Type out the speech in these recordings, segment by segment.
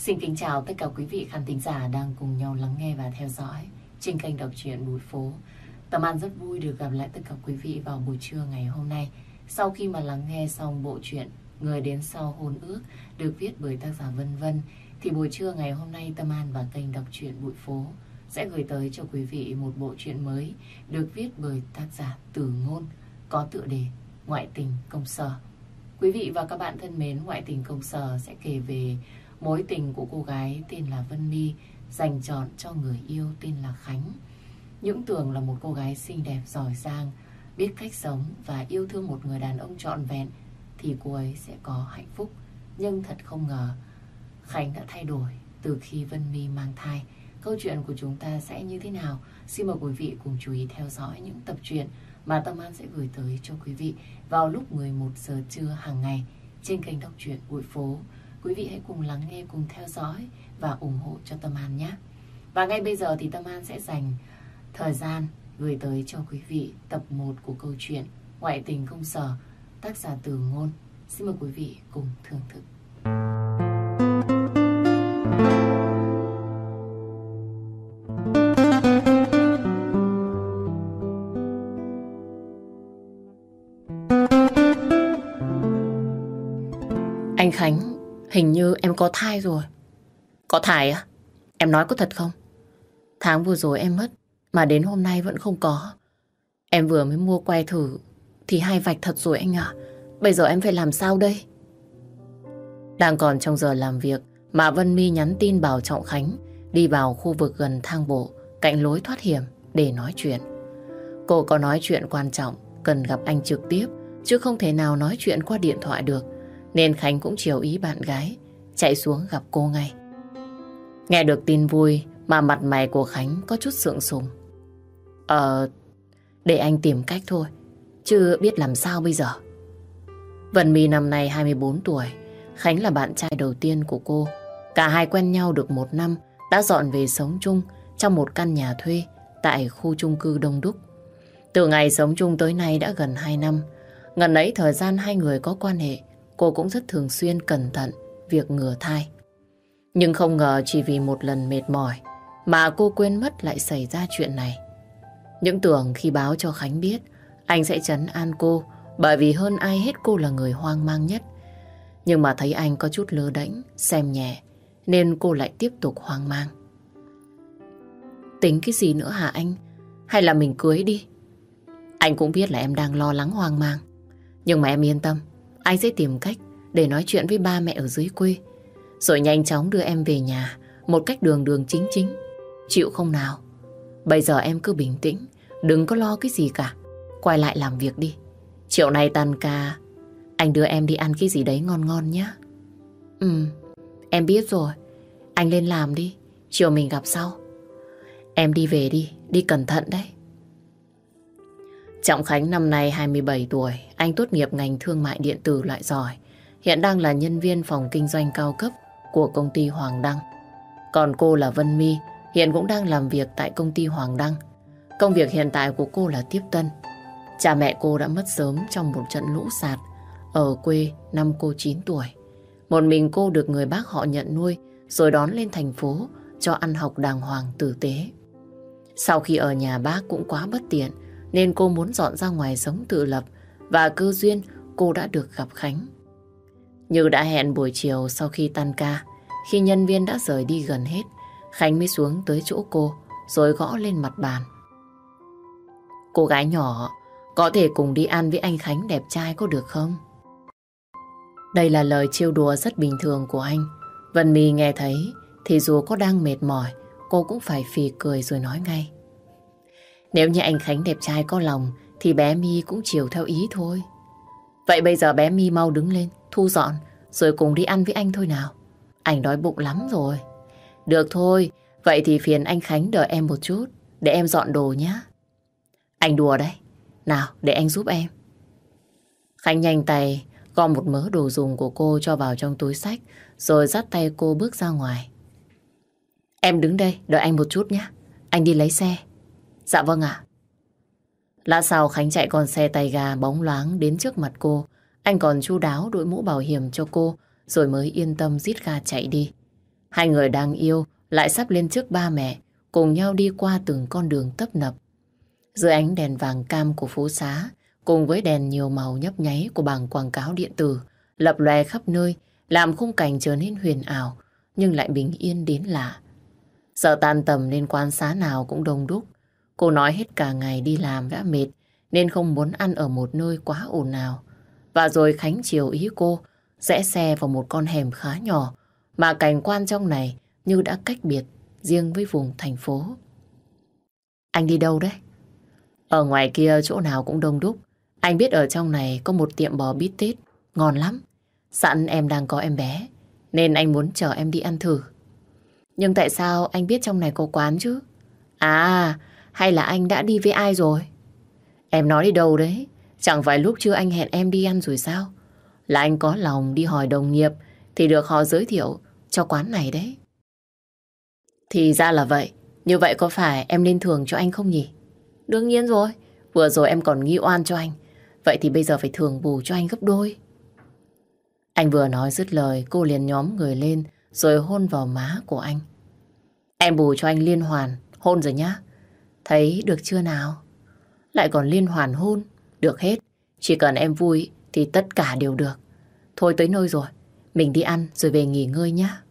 Xin kính chào tất cả quý vị khán thính giả đang cùng nhau lắng nghe và theo dõi trên kênh đọc truyện Bùi Phố. Tâm An rất vui được gặp lại tất cả quý vị vào buổi trưa ngày hôm nay. Sau khi mà lắng nghe xong bộ truyện Người đến sau hôn ước được viết bởi tác giả Vân Vân, thì buổi trưa ngày hôm nay Tâm An và kênh đọc truyện Bụi Phố sẽ gửi tới cho quý vị một bộ truyện mới được viết bởi tác giả Tử Ngôn có tựa đề Ngoại tình công sở. Quý vị và các bạn thân mến, Ngoại tình công sở sẽ kể về mối tình của cô gái tên là Vân My dành chọn cho người yêu tên là Khánh. Những tưởng là một cô gái xinh đẹp, giỏi giang, biết cách sống và yêu thương một người đàn ông trọn vẹn thì cô ấy sẽ có hạnh phúc. Nhưng thật không ngờ Khánh đã thay đổi từ khi Vân My mang thai. Câu chuyện của chúng ta sẽ như thế nào? Xin mời quý vị cùng chú ý theo dõi những tập truyện mà Tâm An sẽ gửi tới cho quý vị vào lúc 11 giờ trưa hàng ngày trên kênh đọc truyện Bụi Phố. Quý vị hãy cùng lắng nghe, cùng theo dõi và ủng hộ cho Tâm An nhé. Và ngay bây giờ thì Tâm An sẽ dành thời gian gửi tới cho quý vị tập 1 của câu chuyện Ngoại tình công sở, tác giả từ ngôn. Xin mời quý vị cùng thưởng thức. Anh Khánh, hình như em có thai rồi. Có thai á? Em nói có thật không? Tháng vừa rồi em mất, mà đến hôm nay vẫn không có. Em vừa mới mua quay thử, thì hai vạch thật rồi anh ạ. Bây giờ em phải làm sao đây? Đang còn trong giờ làm việc, mà Vân My nhắn tin bảo Trọng Khánh đi vào khu vực gần thang bộ, cạnh lối thoát hiểm để nói chuyện. Cô có nói chuyện quan trọng, cần gặp anh trực tiếp, chứ không thể nào nói chuyện qua điện thoại được. Nên Khánh cũng chiều ý bạn gái, chạy xuống gặp cô ngay. Nghe được tin vui mà mặt mày của Khánh có chút sượng sùng. Ờ, để anh tìm cách thôi, chứ biết làm sao bây giờ. Vân My năm nay 24 tuổi, Khánh là bạn trai đầu tiên của cô. Cả hai quen nhau được một năm, đã dọn về sống chung trong một căn nhà thuê tại khu chung cư Đông Đúc. Từ ngày sống chung tới nay đã gần 2 năm. Ngần ấy thời gian hai người có quan hệ, cô cũng rất thường xuyên cẩn thận việc ngừa thai. Nhưng không ngờ chỉ vì một lần mệt mỏi mà cô quên mất lại xảy ra chuyện này. Những tưởng khi báo cho Khánh biết, anh sẽ chấn an cô bởi vì hơn ai hết cô là người hoang mang nhất. Nhưng mà thấy anh có chút lơ đễnh, xem nhẹ, nên cô lại tiếp tục hoang mang. Tính cái gì nữa hả anh? Hay là mình cưới đi? Anh cũng biết là em đang lo lắng hoang mang. Nhưng mà em yên tâm, anh sẽ tìm cách để nói chuyện với ba mẹ ở dưới quê. Rồi nhanh chóng đưa em về nhà một cách đường đường chính chính. Chịu không nào? Bây giờ em cứ bình tĩnh, đừng có lo cái gì cả. Quay lại làm việc đi. Chiều nay tan ca, anh đưa em đi ăn cái gì đấy ngon ngon nhé. Ừ, em biết rồi. Anh lên làm đi, chiều mình gặp sau. Em đi về đi, đi cẩn thận đấy. Trọng Khánh năm nay 27 tuổi, anh tốt nghiệp ngành thương mại điện tử loại giỏi. Hiện đang là nhân viên phòng kinh doanh cao cấp của công ty Hoàng Đăng. Còn cô là Vân My, hiện cũng đang làm việc tại công ty Hoàng Đăng. Công việc hiện tại của cô là tiếp tân. Cha mẹ cô đã mất sớm trong một trận lũ sạt ở quê năm cô 9 tuổi. Một mình cô được người bác họ nhận nuôi rồi đón lên thành phố cho ăn học đàng hoàng tử tế. Sau khi ở nhà bác cũng quá bất tiện nên cô muốn dọn ra ngoài sống tự lập và cơ duyên cô đã được gặp Khánh. Như đã hẹn buổi chiều sau khi tan ca, khi nhân viên đã rời đi gần hết, Khánh mới xuống tới chỗ cô rồi gõ lên mặt bàn. Cô gái nhỏ có thể cùng đi ăn với anh Khánh đẹp trai có được không? Đây là lời trêu đùa rất bình thường của anh. Vân My nghe thấy thì dù có đang mệt mỏi, cô cũng phải phì cười rồi nói ngay. Nếu như anh Khánh đẹp trai có lòng thì bé My cũng chiều theo ý thôi. Vậy bây giờ bé My mau đứng lên, thu dọn rồi cùng đi ăn với anh thôi nào. Anh đói bụng lắm rồi. Được thôi, vậy thì phiền anh Khánh đợi em một chút để em dọn đồ nhé. Anh đùa đấy. Nào, để anh giúp em. Khánh nhanh tay gom một mớ đồ dùng của cô cho vào trong túi sách rồi dắt tay cô bước ra ngoài. Em đứng đây, đợi anh một chút nhé. Anh đi lấy xe. Dạ vâng ạ. Lát sau Khánh chạy con xe tay ga bóng loáng đến trước mặt cô. Anh còn chu đáo đội mũ bảo hiểm cho cô rồi mới yên tâm rít ga chạy đi. Hai người đang yêu lại sắp lên trước ba mẹ, cùng nhau đi qua từng con đường tấp nập. Dưới ánh đèn vàng cam của phố xá, cùng với đèn nhiều màu nhấp nháy của bảng quảng cáo điện tử, lập lòe khắp nơi, làm khung cảnh trở nên huyền ảo, nhưng lại bình yên đến lạ. Sợ tan tầm nên quan xá nào cũng đông đúc. Cô nói hết cả ngày đi làm đã mệt, nên không muốn ăn ở một nơi quá ồn ào. Và rồi Khánh chiều ý cô, rẽ xe vào một con hẻm khá nhỏ, mà cảnh quan trong này như đã cách biệt, riêng với vùng thành phố. Anh đi đâu đấy? Ở ngoài kia chỗ nào cũng đông đúc. Anh biết ở trong này có một tiệm bò bít tết, ngon lắm. Sẵn em đang có em bé, nên anh muốn chờ em đi ăn thử. Nhưng tại sao anh biết trong này có quán chứ? À, hay là anh đã đi với ai rồi? Em nói đi đâu đấy? Chẳng phải lúc chưa anh hẹn em đi ăn rồi sao? Là anh có lòng đi hỏi đồng nghiệp thì được họ giới thiệu cho quán này đấy. Thì ra là vậy. Như vậy có phải em nên thưởng cho anh không nhỉ? Đương nhiên rồi. Vừa rồi em còn nghi oan cho anh. Vậy thì bây giờ phải thưởng bù cho anh gấp đôi. Anh vừa nói dứt lời, cô liền nhóm người lên rồi hôn vào má của anh. Em bù cho anh liên hoàn, hôn rồi nhá. Thấy được chưa nào? Lại còn liên hoàn hôn, được hết. Chỉ cần em vui thì tất cả đều được. Thôi tới nơi rồi, mình đi ăn rồi về nghỉ ngơi nhá.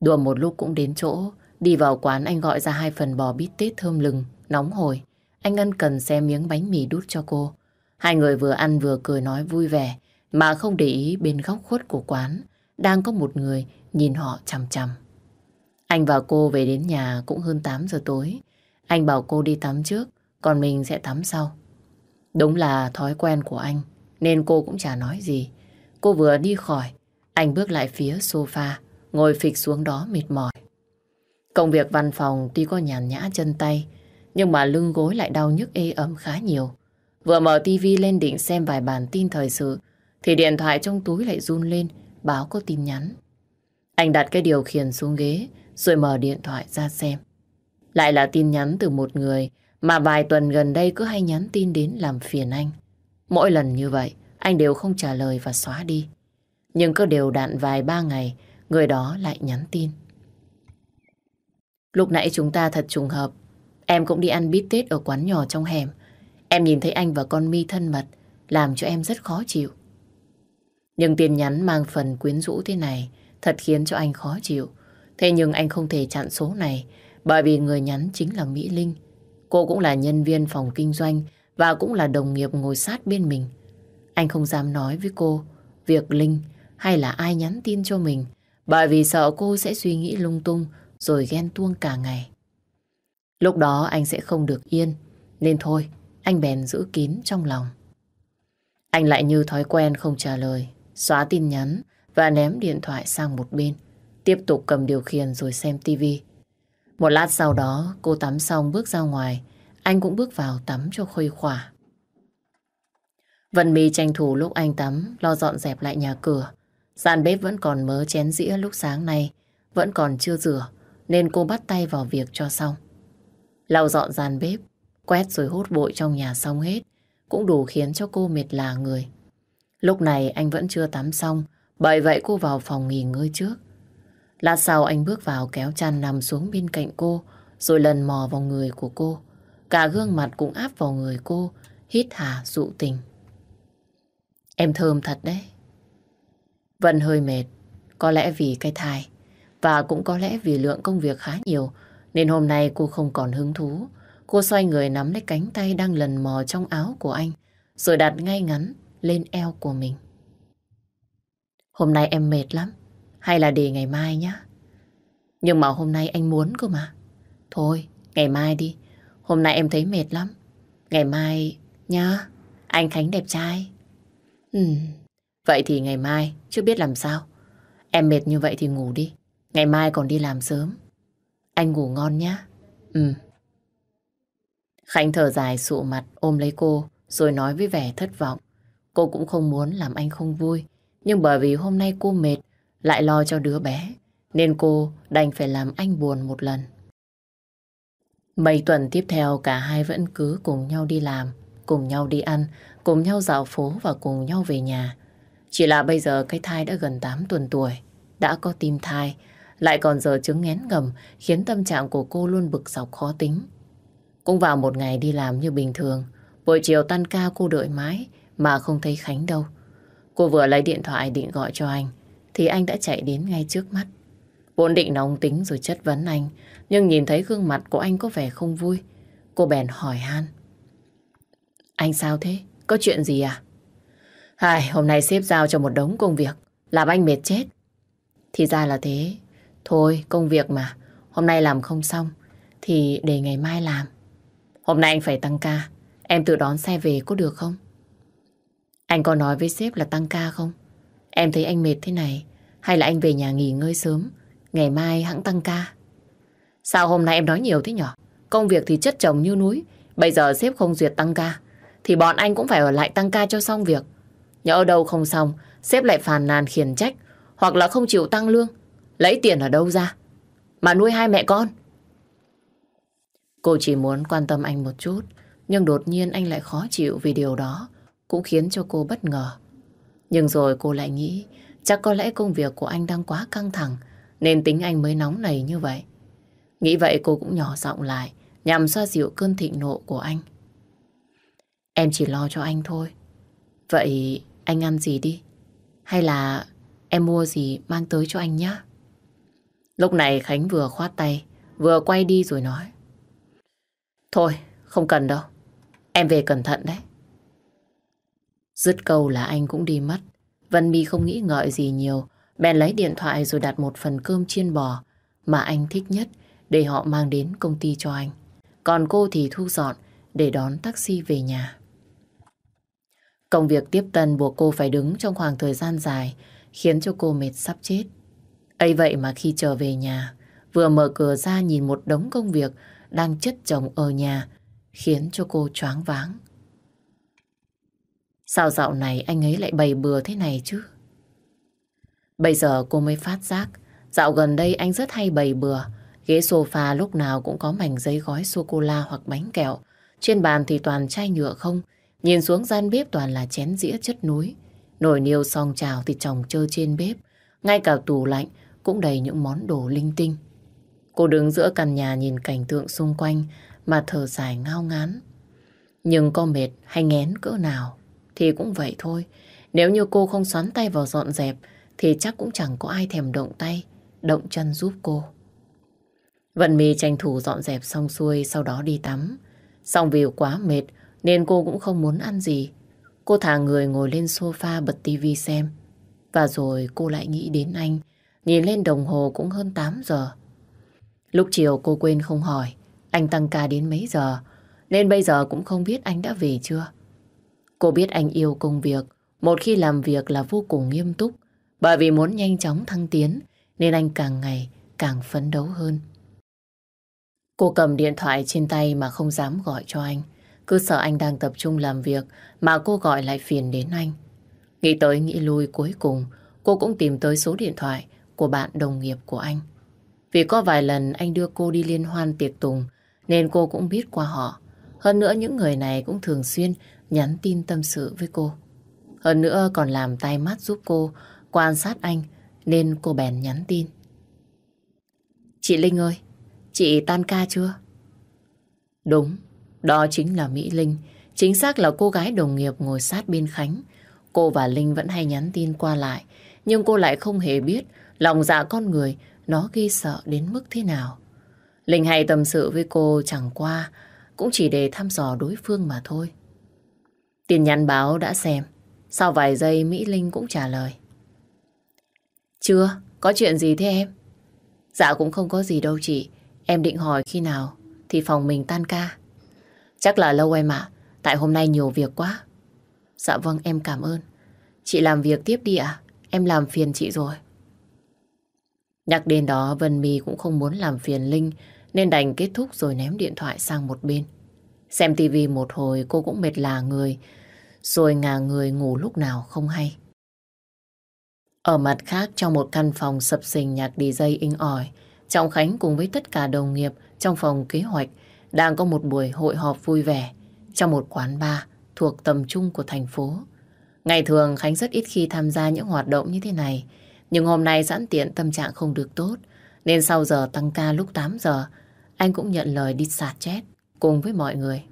Đùa một lúc cũng đến chỗ, đi vào quán anh gọi ra hai phần bò bít tết thơm lừng, nóng hổi. Anh ân cần xe miếng bánh mì đút cho cô. Hai người vừa ăn vừa cười nói vui vẻ, mà không để ý bên góc khuất của quán đang có một người nhìn họ chằm chằm. Anh và cô về đến nhà cũng hơn 8 giờ tối. Anh bảo cô đi tắm trước, còn mình sẽ tắm sau. Đúng là thói quen của anh, nên cô cũng chả nói gì. Cô vừa đi khỏi, anh bước lại phía sofa, ngồi phịch xuống đó mệt mỏi. Công việc văn phòng tuy có nhàn nhã chân tay, nhưng mà lưng gối lại đau nhức ê ẩm khá nhiều. Vừa mở tivi lên định xem vài bản tin thời sự, thì điện thoại trong túi lại run lên, báo có tin nhắn. Anh đặt cái điều khiển xuống ghế, rồi mở điện thoại ra xem. Lại là tin nhắn từ một người mà vài tuần gần đây cứ hay nhắn tin đến làm phiền anh. Mỗi lần như vậy, anh đều không trả lời và xóa đi. Nhưng cứ đều đặn vài ba ngày, người đó lại nhắn tin. Lúc nãy chúng ta thật trùng hợp. Em cũng đi ăn bít tết ở quán nhỏ trong hẻm. Em nhìn thấy anh và con mi thân mật, làm cho em rất khó chịu. Nhưng tin nhắn mang phần quyến rũ thế này thật khiến cho anh khó chịu. Thế nhưng anh không thể chặn số này bởi vì người nhắn chính là Mỹ Linh. Cô cũng là nhân viên phòng kinh doanh và cũng là đồng nghiệp ngồi sát bên mình. Anh không dám nói với cô việc Linh hay là ai nhắn tin cho mình, bởi vì sợ cô sẽ suy nghĩ lung tung rồi ghen tuông cả ngày. Lúc đó anh sẽ không được yên, nên thôi, anh bèn giữ kín trong lòng. Anh lại như thói quen không trả lời, xóa tin nhắn và ném điện thoại sang một bên. Tiếp tục cầm điều khiển rồi xem tivi. Một lát sau đó cô tắm xong bước ra ngoài. Anh cũng bước vào tắm cho khuây khỏa. Vân My tranh thủ lúc anh tắm lo dọn dẹp lại nhà cửa. Gian bếp vẫn còn mớ chén dĩa lúc sáng nay. Vẫn còn chưa rửa nên cô bắt tay vào việc cho xong. Lau dọn gian bếp, quét rồi hút bụi trong nhà xong hết cũng đủ khiến cho cô mệt là người. Lúc này anh vẫn chưa tắm xong, bởi vậy cô vào phòng nghỉ ngơi trước. Lát sau anh bước vào kéo chăn nằm xuống bên cạnh cô, rồi lần mò vào người của cô. Cả gương mặt cũng áp vào người cô, hít hà dụ tình. Em thơm thật đấy. Vẫn hơi mệt, có lẽ vì cái thai, và cũng có lẽ vì lượng công việc khá nhiều, nên hôm nay cô không còn hứng thú. Cô xoay người nắm lấy cánh tay đang lần mò trong áo của anh, rồi đặt ngay ngắn lên eo của mình. Hôm nay em mệt lắm, hay là để ngày mai nhá? Nhưng mà hôm nay anh muốn cơ mà. Thôi, ngày mai đi, hôm nay em thấy mệt lắm. Ngày mai nhá, anh Khánh đẹp trai. Ừ, vậy thì ngày mai, chưa biết làm sao. Em mệt như vậy thì ngủ đi, ngày mai còn đi làm sớm. Anh ngủ ngon nhá. Ừ. Khánh thở dài sụ mặt ôm lấy cô rồi nói với vẻ thất vọng. Cô cũng không muốn làm anh không vui. Nhưng bởi vì hôm nay cô mệt, lại lo cho đứa bé, nên cô đành phải làm anh buồn một lần. Mấy tuần tiếp theo cả hai vẫn cứ cùng nhau đi làm, cùng nhau đi ăn, cùng nhau dạo phố và cùng nhau về nhà. Chỉ là bây giờ cái thai đã gần 8 tuần tuổi, đã có tim thai lại còn giờ chứng ngén ngầm khiến tâm trạng của cô luôn bực dọc khó tính. Cũng vào một ngày đi làm như bình thường, buổi chiều tan ca cô đợi mãi mà không thấy Khánh đâu. Cô vừa lấy điện thoại định gọi cho anh, thì anh đã chạy đến ngay trước mắt. Vốn định nóng tính rồi chất vấn anh, nhưng nhìn thấy gương mặt của anh có vẻ không vui. Cô bèn hỏi han. Anh sao thế? Có chuyện gì à? Hai, hôm nay xếp giao cho một đống công việc, làm anh mệt chết. Thì ra là thế. Thôi, công việc mà, hôm nay làm không xong, thì để ngày mai làm. Hôm nay anh phải tăng ca, em tự đón xe về có được không? Anh có nói với sếp là tăng ca không? Em thấy anh mệt thế này, hay là anh về nhà nghỉ ngơi sớm, ngày mai hãng tăng ca? Sao hôm nay em nói nhiều thế nhở? Công việc thì chất chồng như núi, bây giờ sếp không duyệt tăng ca, thì bọn anh cũng phải ở lại tăng ca cho xong việc. Nhỡ đâu không xong, sếp lại phàn nàn khiển trách, hoặc là không chịu tăng lương, lấy tiền ở đâu ra? Mà nuôi hai mẹ con. Cô chỉ muốn quan tâm anh một chút, nhưng đột nhiên anh lại khó chịu vì điều đó, cũng khiến cho cô bất ngờ. Nhưng rồi cô lại nghĩ, chắc có lẽ công việc của anh đang quá căng thẳng, nên tính anh mới nóng này như vậy. Nghĩ vậy cô cũng nhỏ giọng lại, nhằm xoa dịu cơn thịnh nộ của anh. Em chỉ lo cho anh thôi. Vậy anh ăn gì đi? Hay là em mua gì mang tới cho anh nhé? Lúc này Khánh vừa khoát tay, vừa quay đi rồi nói. Thôi, không cần đâu. Em về cẩn thận đấy. Dứt câu là anh cũng đi mất. Vân My không nghĩ ngợi gì nhiều, bèn lấy điện thoại rồi đặt một phần cơm chiên bò mà anh thích nhất để họ mang đến công ty cho anh. Còn cô thì thu dọn để đón taxi về nhà. Công việc tiếp tân buộc cô phải đứng trong khoảng thời gian dài khiến cho cô mệt sắp chết. ấy vậy mà khi trở về nhà, vừa mở cửa ra nhìn một đống công việc đang chất chồng ở nhà khiến cho cô choáng váng. Sao dạo này anh ấy lại bày bừa thế này chứ? Bây giờ cô mới phát giác, dạo gần đây anh rất hay bày bừa. Ghế sofa lúc nào cũng có mảnh giấy gói sô-cô-la hoặc bánh kẹo. Trên bàn thì toàn chai nhựa không. Nhìn xuống gian bếp toàn là chén dĩa chất núi. Nồi niêu song trào thì chồng chơi trên bếp. Ngay cả tủ lạnh cũng đầy những món đồ linh tinh. Cô đứng giữa căn nhà nhìn cảnh tượng xung quanh mà thở dài ngao ngán. Nhưng có mệt hay ngén cỡ nào thì cũng vậy thôi. Nếu như cô không xoắn tay vào dọn dẹp thì chắc cũng chẳng có ai thèm động tay, động chân giúp cô. Vận mì tranh thủ dọn dẹp xong xuôi sau đó đi tắm. Xong vì quá mệt nên cô cũng không muốn ăn gì. Cô thả người ngồi lên sofa bật tivi xem. Và rồi cô lại nghĩ đến anh. Nhìn lên đồng hồ cũng hơn 8 giờ. Lúc chiều cô quên không hỏi anh tăng ca đến mấy giờ. Nên bây giờ cũng không biết anh đã về chưa. Cô biết anh yêu công việc. Một khi làm việc là vô cùng nghiêm túc. Bởi vì muốn nhanh chóng thăng tiến, nên anh càng ngày càng phấn đấu hơn. Cô cầm điện thoại trên tay mà không dám gọi cho anh. Cứ sợ anh đang tập trung làm việc mà cô gọi lại phiền đến anh. Nghĩ tới nghĩ lui cuối cùng, cô cũng tìm tới số điện thoại của bạn đồng nghiệp của anh. Vì có vài lần anh đưa cô đi liên hoan tiệc tùng, nên cô cũng biết qua họ. Hơn nữa những người này cũng thường xuyên nhắn tin tâm sự với cô. Hơn nữa còn làm tay mắt giúp cô quan sát anh nên cô bèn nhắn tin. Chị Linh ơi, chị tan ca chưa? Đúng, đó chính là Mỹ Linh. Chính xác là cô gái đồng nghiệp ngồi sát bên Khánh. Cô và Linh vẫn hay nhắn tin qua lại, nhưng cô lại không hề biết lòng dạ con người nó ghi sợ đến mức thế nào. Linh hay tâm sự với cô chẳng qua, cũng chỉ để thăm dò đối phương mà thôi. Tin nhắn báo đã xem, sau vài giây Mỹ Linh cũng trả lời. Chưa, có chuyện gì thế em? Dạ cũng không có gì đâu chị, em định hỏi khi nào thì phòng mình tan ca. Chắc là lâu em ạ, tại hôm nay nhiều việc quá. Dạ vâng, em cảm ơn. Chị làm việc tiếp đi ạ, em làm phiền chị rồi. Nhắc đến đó Vân My cũng không muốn làm phiền Linh nên đành kết thúc rồi ném điện thoại sang một bên. Xem tivi một hồi cô cũng mệt là người rồi ngả người ngủ lúc nào không hay. Ở mặt khác trong một căn phòng sập sình nhạc đi dây ỏi Trọng Khánh cùng với tất cả đồng nghiệp trong phòng kế hoạch đang có một buổi hội họp vui vẻ trong một quán bar thuộc tầm trung của thành phố. Ngày thường Khánh rất ít khi tham gia những hoạt động như thế này nhưng hôm nay giãn tiện tâm trạng không được tốt Nên sau giờ tăng ca lúc 8 giờ, anh cũng nhận lời đi sạt chết cùng với mọi người.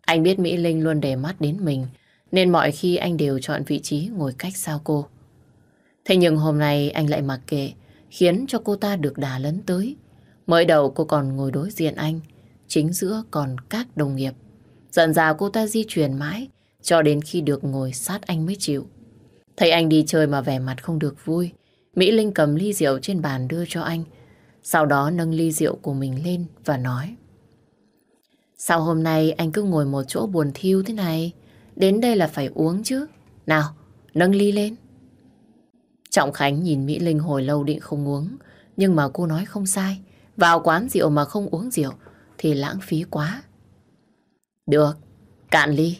Anh biết Mỹ Linh luôn để mắt đến mình, nên mọi khi anh đều chọn vị trí ngồi cách sau cô. Thế nhưng hôm nay anh lại mặc kệ, khiến cho cô ta được đà lấn tới. Mới đầu cô còn ngồi đối diện anh, chính giữa còn các đồng nghiệp. Dần dà cô ta di chuyển mãi, cho đến khi được ngồi sát anh mới chịu. Thấy anh đi chơi mà vẻ mặt không được vui, Mỹ Linh cầm ly rượu trên bàn đưa cho anh. Sau đó nâng ly rượu của mình lên và nói. Sao hôm nay anh cứ ngồi một chỗ buồn thiêu thế này? Đến đây là phải uống chứ. Nào, nâng ly lên. Trọng Khánh nhìn Mỹ Linh hồi lâu định không uống. Nhưng mà cô nói không sai. Vào quán rượu mà không uống rượu thì lãng phí quá. Được, cạn ly.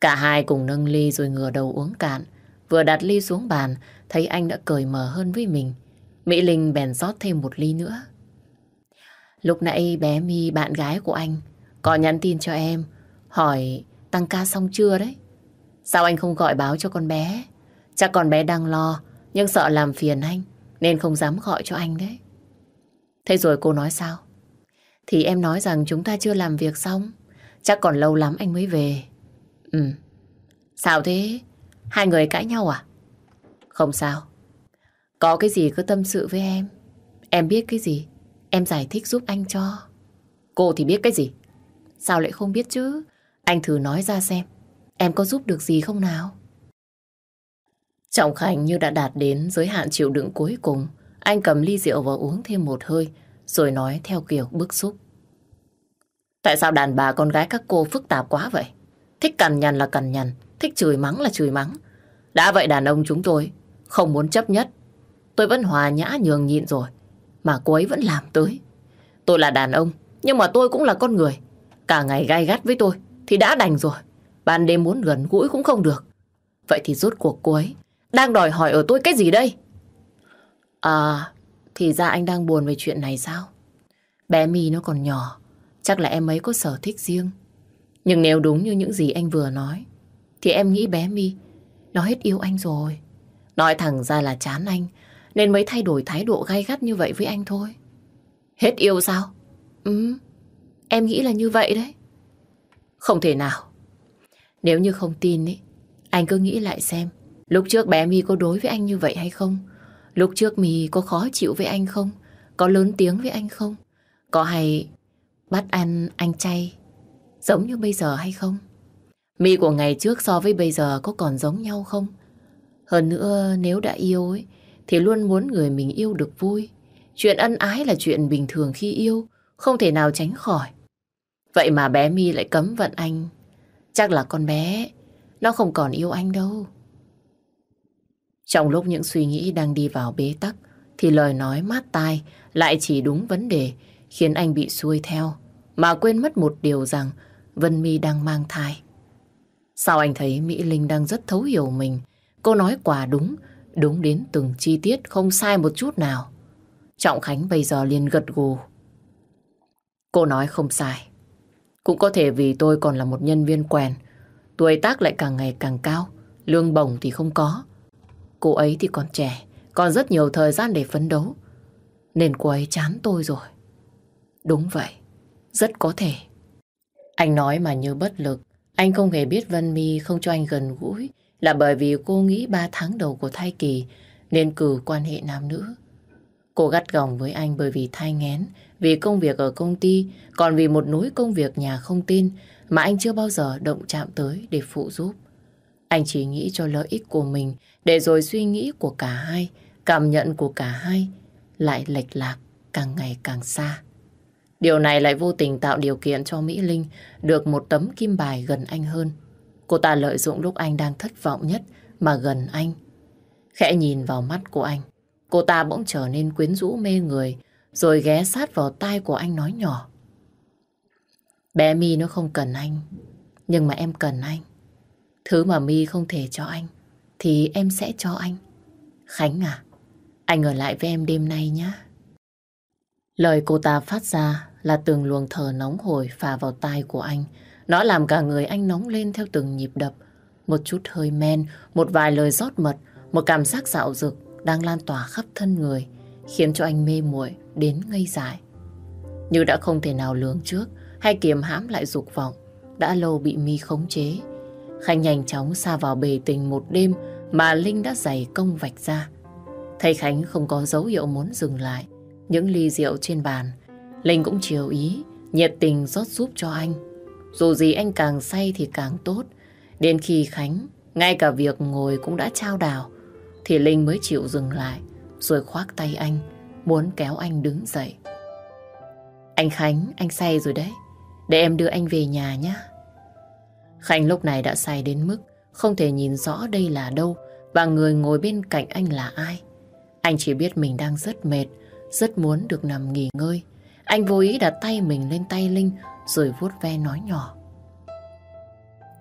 Cả hai cùng nâng ly rồi ngửa đầu uống cạn. Vừa đặt ly xuống bàn, thấy anh đã cởi mở hơn với mình. Mỹ Linh bèn rót thêm một ly nữa. Lúc nãy bé My bạn gái của anh có nhắn tin cho em hỏi tăng ca xong chưa đấy. Sao anh không gọi báo cho con bé? Chắc con bé đang lo nhưng sợ làm phiền anh nên không dám gọi cho anh đấy. Thế rồi cô nói sao? Thì em nói rằng chúng ta chưa làm việc xong. Chắc còn lâu lắm anh mới về. Ừ. Sao thế? Hai người cãi nhau à? Không sao. Có cái gì cứ tâm sự với em. Em biết cái gì, em giải thích giúp anh cho. Cô thì biết cái gì? Sao lại không biết chứ? Anh thử nói ra xem. Em có giúp được gì không nào? Trọng Khánh như đã đạt đến giới hạn chịu đựng cuối cùng. Anh cầm ly rượu và uống thêm một hơi, rồi nói theo kiểu bức xúc. Tại sao đàn bà con gái các cô phức tạp quá vậy? Thích cằn nhằn là cằn nhằn, thích chửi mắng là chửi mắng. Đã vậy đàn ông chúng tôi không muốn chấp nhất. Tôi vẫn hòa nhã nhường nhịn rồi, mà cô ấy vẫn làm tới. Tôi là đàn ông, nhưng mà tôi cũng là con người. Cả ngày gai gắt với tôi thì đã đành rồi. Ban đêm muốn gần gũi cũng không được. Vậy thì rốt cuộc cô ấy đang đòi hỏi ở tôi cái gì đây? À, thì ra anh đang buồn về chuyện này sao? Bé My nó còn nhỏ, chắc là em ấy có sở thích riêng. Nhưng nếu đúng như những gì anh vừa nói, thì em nghĩ bé My nó hết yêu anh rồi. Nói thẳng ra là chán anh, nên mới thay đổi thái độ gay gắt như vậy với anh thôi. Hết yêu sao? Ừ, em nghĩ là như vậy đấy. Không thể nào. Nếu như không tin ấy, anh cứ nghĩ lại xem, lúc trước bé My có đối với anh như vậy hay không? Lúc trước My có khó chịu với anh không? Có lớn tiếng với anh không? Có hay bắt ăn anh chay giống như bây giờ hay không? My của ngày trước so với bây giờ có còn giống nhau không? Hơn nữa nếu đã yêu ấy thì luôn muốn người mình yêu được vui. Chuyện ân ái là chuyện bình thường khi yêu, không thể nào tránh khỏi. Vậy mà bé My lại cấm vận anh. Chắc là con bé, nó không còn yêu anh đâu. Trong lúc những suy nghĩ đang đi vào bế tắc, thì lời nói mát tai lại chỉ đúng vấn đề, khiến anh bị xuôi theo, mà quên mất một điều rằng Vân My đang mang thai. Sao anh thấy Mỹ Linh đang rất thấu hiểu mình, cô nói quả đúng, đúng đến từng chi tiết, không sai một chút nào. Trọng Khánh bây giờ liền gật gù. Cô nói không sai. Cũng có thể vì tôi còn là một nhân viên quèn, tuổi tác lại càng ngày càng cao, lương bổng thì không có. Cô ấy thì còn trẻ, còn rất nhiều thời gian để phấn đấu. Nên cô ấy chán tôi rồi. Đúng vậy, rất có thể. Anh nói mà như bất lực, anh không hề biết Vân My không cho anh gần gũi là bởi vì cô nghĩ ba tháng đầu của thai kỳ nên cử quan hệ nam nữ. Cô gắt gỏng với anh bởi vì thai ngén, vì công việc ở công ty, còn vì một núi công việc nhà không tin mà anh chưa bao giờ động chạm tới để phụ giúp. Anh chỉ nghĩ cho lợi ích của mình để rồi suy nghĩ của cả hai, cảm nhận của cả hai lại lệch lạc càng ngày càng xa. Điều này lại vô tình tạo điều kiện cho Mỹ Linh được một tấm kim bài gần anh hơn. Cô ta lợi dụng lúc anh đang thất vọng nhất mà gần anh. Khẽ nhìn vào mắt của anh, cô ta bỗng trở nên quyến rũ mê người, rồi ghé sát vào tai của anh nói nhỏ. Bé My nó không cần anh, nhưng mà em cần anh. Thứ mà My không thể cho anh, thì em sẽ cho anh. Khánh à, anh ở lại với em đêm nay nhé. Lời cô ta phát ra là từng luồng thở nóng hổi phả vào tai của anh. Nó làm cả người anh nóng lên theo từng nhịp đập. Một chút hơi men, một vài lời rót mật, một cảm giác dạo dực đang lan tỏa khắp thân người, khiến cho anh mê muội đến ngây dại. Như đã không thể nào lường trước hay kiềm hãm lại dục vọng, đã lâu bị mi khống chế. Khánh nhanh chóng xa vào bề tình một đêm mà Linh đã dày công vạch ra. Thấy Khánh không có dấu hiệu muốn dừng lại, những ly rượu trên bàn, Linh cũng chiều ý, nhiệt tình rót giúp cho anh. Dù gì anh càng say thì càng tốt. Đến khi Khánh, ngay cả việc ngồi cũng đã trao đảo, thì Linh mới chịu dừng lại, rồi khoác tay anh, muốn kéo anh đứng dậy. Anh Khánh, anh say rồi đấy. Để em đưa anh về nhà nhé. Khánh lúc này đã say đến mức không thể nhìn rõ đây là đâu và người ngồi bên cạnh anh là ai. Anh chỉ biết mình đang rất mệt, rất muốn được nằm nghỉ ngơi. Anh vô ý đặt tay mình lên tay Linh rồi vuốt ve nói nhỏ.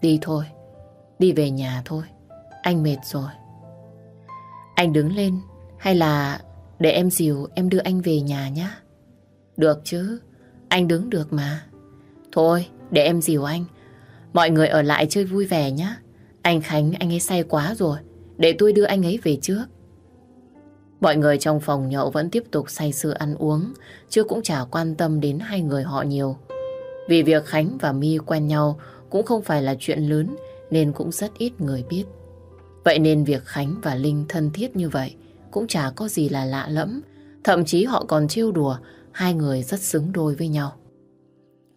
Đi thôi, đi về nhà thôi. Anh mệt rồi. Anh đứng lên hay là để em dìu em đưa anh về nhà nhé. Được chứ, anh đứng được mà. Thôi, để em dìu anh. Mọi người ở lại chơi vui vẻ nhé. Anh Khánh, anh ấy say quá rồi. Để tôi đưa anh ấy về trước. Mọi người trong phòng nhậu vẫn tiếp tục say sưa ăn uống, chứ cũng chả quan tâm đến hai người họ nhiều. Vì việc Khánh và My quen nhau cũng không phải là chuyện lớn, nên cũng rất ít người biết. Vậy nên việc Khánh và Linh thân thiết như vậy cũng chả có gì là lạ lẫm. Thậm chí họ còn trêu đùa, hai người rất xứng đôi với nhau.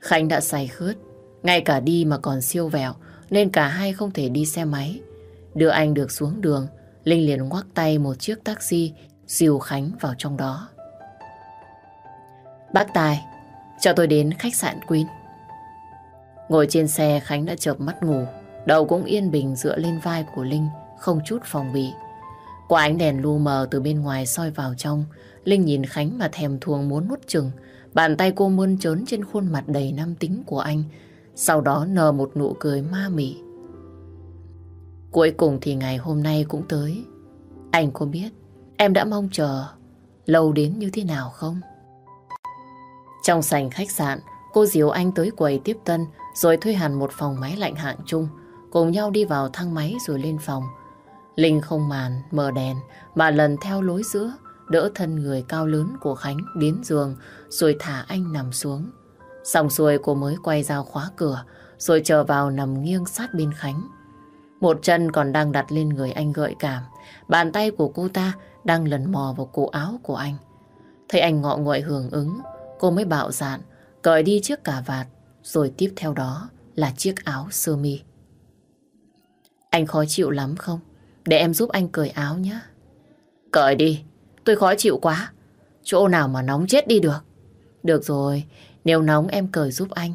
Khánh đã say khướt, ngay cả đi mà còn siêu vẹo, nên cả hai không thể đi xe máy. Đưa anh được xuống đường, Linh liền ngoắc tay một chiếc taxi dìu Khánh vào trong đó. Bác Tài, cho tôi đến khách sạn Queen. Ngồi trên xe Khánh đã chợp mắt ngủ, đầu cũng yên bình dựa lên vai của Linh, không chút phòng bị. Qua ánh đèn lu mờ từ bên ngoài soi vào trong, Linh nhìn Khánh mà thèm thuồng muốn nuốt chừng. Bàn tay cô mơn trớn trên khuôn mặt đầy nam tính của anh, sau đó nở một nụ cười ma mị. Cuối cùng thì ngày hôm nay cũng tới. Anh có biết em đã mong chờ lâu đến như thế nào không? Trong sảnh khách sạn, cô dìu anh tới quầy tiếp tân rồi thuê hẳn một phòng máy lạnh hạng chung. Cùng nhau đi vào thang máy rồi lên phòng. Linh không màn, mở đèn mà lần theo lối giữa đỡ thân người cao lớn của Khánh đến giường rồi thả anh nằm xuống. Xong xuôi cô mới quay ra khóa cửa rồi chờ vào nằm nghiêng sát bên Khánh. Một chân còn đang đặt lên người anh gợi cảm. Bàn tay của cô ta đang lần mò vào cổ áo của anh. Thấy anh ngọ nguậy hưởng ứng, cô mới bạo dạn, cởi đi chiếc cà vạt, rồi tiếp theo đó là chiếc áo sơ mi. Anh khó chịu lắm không? Để em giúp anh cởi áo nhé. Cởi đi, tôi khó chịu quá. Chỗ nào mà nóng chết đi được. Được rồi, nếu nóng em cởi giúp anh.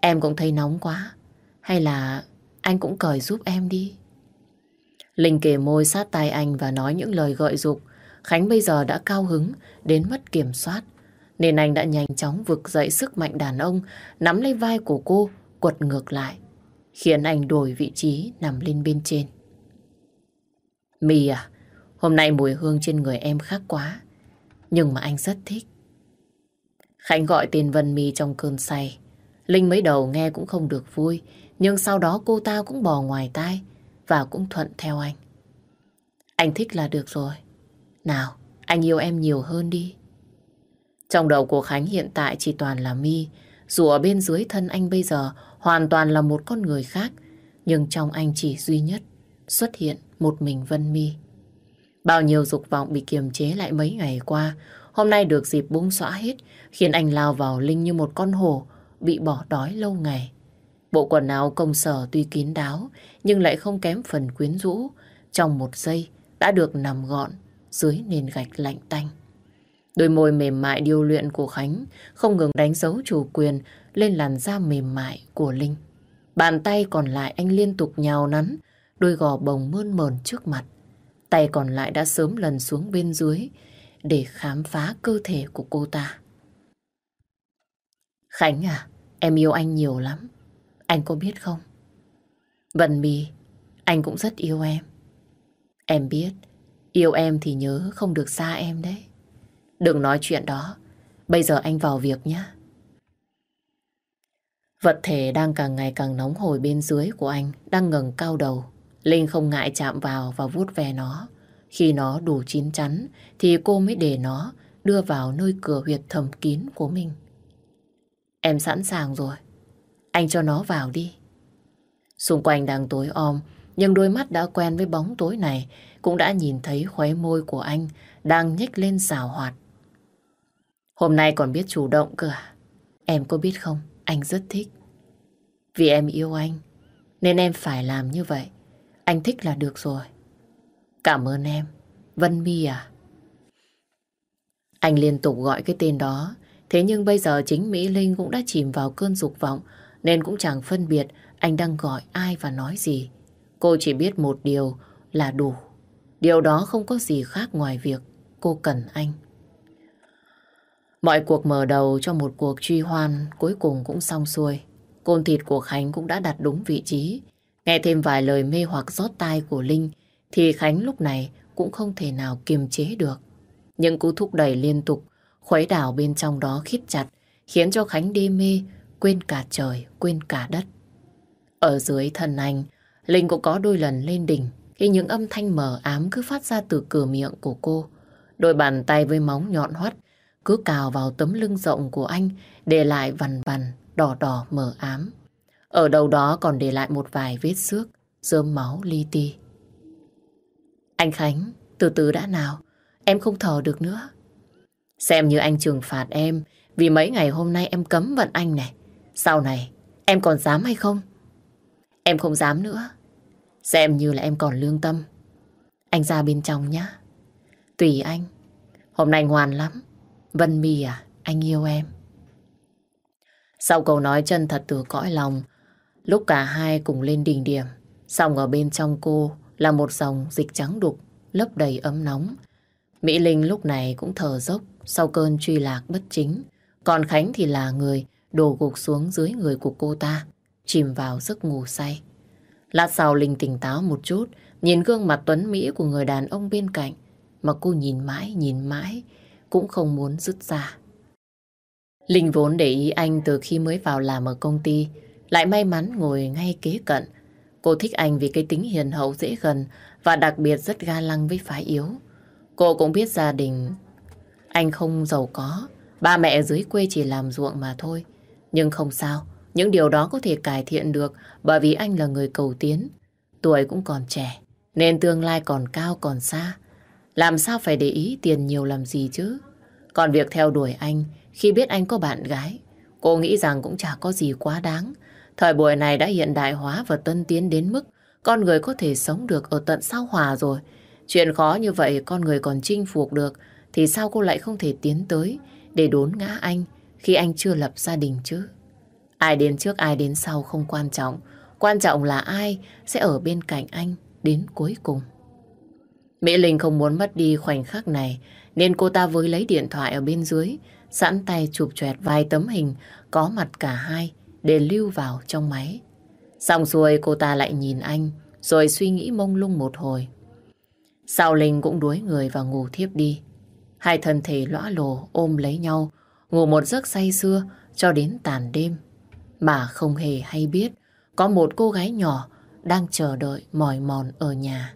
Em cũng thấy nóng quá. Hay là anh cũng cởi giúp em đi. Linh kề môi sát tay anh và nói những lời gợi dục. Khánh bây giờ đã cao hứng đến mất kiểm soát. Nên anh đã nhanh chóng vực dậy sức mạnh đàn ông, nắm lấy vai của cô, quật ngược lại. Khiến anh đổi vị trí nằm lên bên trên. Mì à, hôm nay mùi hương trên người em khác quá. Nhưng mà anh rất thích. Khánh gọi tên Vân Mì trong cơn say. Linh mới đầu nghe cũng không được vui, nhưng sau đó cô ta cũng bò ngoài tai và cũng thuận theo anh. Anh thích là được rồi. Nào, anh yêu em nhiều hơn đi. Trong đầu của Khánh hiện tại chỉ toàn là mi dù ở bên dưới thân anh bây giờ hoàn toàn là một con người khác, nhưng trong anh chỉ duy nhất xuất hiện một mình Vân Mi. Bao nhiêu dục vọng bị kiềm chế lại mấy ngày qua, hôm nay được dịp buông xõa hết, khiến anh lao vào Linh như một con hổ bị bỏ đói lâu ngày. Bộ quần áo công sở tuy kín đáo, nhưng lại không kém phần quyến rũ. Trong một giây đã được nằm gọn dưới nền gạch lạnh tanh. Đôi môi mềm mại điêu luyện của Khánh không ngừng đánh dấu chủ quyền lên làn da mềm mại của Linh. Bàn tay còn lại anh liên tục nhào nắn, đôi gò bồng mơn mờn trước mặt. Tay còn lại đã sớm lần xuống bên dưới để khám phá cơ thể của cô ta. Khánh à, em yêu anh nhiều lắm. Anh có biết không? Vân My, anh cũng rất yêu em. Em biết, yêu em thì nhớ không được xa em đấy. Đừng nói chuyện đó, bây giờ anh vào việc nhé. Vật thể đang càng ngày càng nóng hổi bên dưới của anh, đang ngẩng cao đầu. Linh không ngại chạm vào và vuốt ve nó. Khi nó đủ chín chắn thì cô mới để nó đưa vào nơi cửa huyệt thầm kín của mình. Em sẵn sàng rồi. Anh cho nó vào đi. Xung quanh đang tối om, nhưng đôi mắt đã quen với bóng tối này cũng đã nhìn thấy khóe môi của anh đang nhếch lên xào hoạt. Hôm nay còn biết chủ động cơ à? Em có biết không, anh rất thích. Vì em yêu anh, nên em phải làm như vậy. Anh thích là được rồi. Cảm ơn em. Vân Mi à? Anh liên tục gọi cái tên đó. Thế nhưng bây giờ chính Mỹ Linh cũng đã chìm vào cơn dục vọng, nên cũng chẳng phân biệt anh đang gọi ai và nói gì. Cô chỉ biết một điều là đủ. Điều đó không có gì khác ngoài việc cô cần anh. Mọi cuộc mở đầu cho một cuộc truy hoan cuối cùng cũng xong xuôi. Côn thịt của Khánh cũng đã đặt đúng vị trí. Nghe thêm vài lời mê hoặc rót tai của Linh thì Khánh lúc này cũng không thể nào kiềm chế được. Những cú thúc đẩy liên tục, khuấy đảo bên trong đó khít chặt, khiến cho Khánh đê mê, quên cả trời, quên cả đất. Ở dưới thân anh, Linh cũng có đôi lần lên đỉnh khi những âm thanh mờ ám cứ phát ra từ cửa miệng của cô. Đôi bàn tay với móng nhọn hoắt cứ cào vào tấm lưng rộng của anh để lại vằn vằn, đỏ đỏ mờ ám. Ở đầu đó còn để lại một vài vết xước, rơm máu li ti. Anh Khánh, từ từ đã nào, em không thở được nữa. Xem như anh trừng phạt em vì mấy ngày hôm nay em cấm vận anh này. Sau này, em còn dám hay không? Em không dám nữa. Xem như là em còn lương tâm. Anh ra bên trong nhá. Tùy anh. Hôm nay ngoan lắm. Vân Mi à, anh yêu em. Sau câu nói chân thật từ cõi lòng, lúc cả hai cùng lên đỉnh điểm, xong ở bên trong cô là một dòng dịch trắng đục, lấp đầy ấm nóng. Mỹ Linh lúc này cũng thở dốc sau cơn truy lạc bất chính, còn Khánh thì là người đổ gục xuống dưới người của cô ta, chìm vào giấc ngủ say. Lát sau Linh tỉnh táo một chút, nhìn gương mặt tuấn Mỹ của người đàn ông bên cạnh, mà cô nhìn mãi, nhìn mãi, cũng không muốn dứt ra. Linh vốn để ý anh từ khi mới vào làm ở công ty, lại may mắn ngồi ngay kế cận. Cô thích anh vì cái tính hiền hậu dễ gần và đặc biệt rất ga lăng với phái yếu. Cô cũng biết gia đình anh không giàu có, ba mẹ dưới quê chỉ làm ruộng mà thôi. Nhưng không sao, những điều đó có thể cải thiện được bởi vì anh là người cầu tiến. Tuổi cũng còn trẻ, nên tương lai còn cao còn xa. Làm sao phải để ý tiền nhiều làm gì chứ? Còn việc theo đuổi anh khi biết anh có bạn gái, cô nghĩ rằng cũng chả có gì quá đáng. Thời buổi này đã hiện đại hóa và tân tiến đến mức con người có thể sống được ở tận sao hòa rồi. Chuyện khó như vậy con người còn chinh phục được thì sao cô lại không thể tiến tới để đốn ngã anh khi anh chưa lập gia đình chứ? Ai đến trước, ai đến sau không quan trọng. Quan trọng là ai sẽ ở bên cạnh anh đến cuối cùng. Mỹ Linh không muốn mất đi khoảnh khắc này, nên cô ta với lấy điện thoại ở bên dưới, sẵn tay chụp choẹt vài tấm hình có mặt cả hai để lưu vào trong máy. Xong xuôi, cô ta lại nhìn anh, rồi suy nghĩ mông lung một hồi. Sau Linh cũng đuối người và ngủ thiếp đi. Hai thân thể lõa lồ ôm lấy nhau, ngủ một giấc say sưa cho đến tàn đêm. Mà không hề hay biết, có một cô gái nhỏ đang chờ đợi mỏi mòn ở nhà.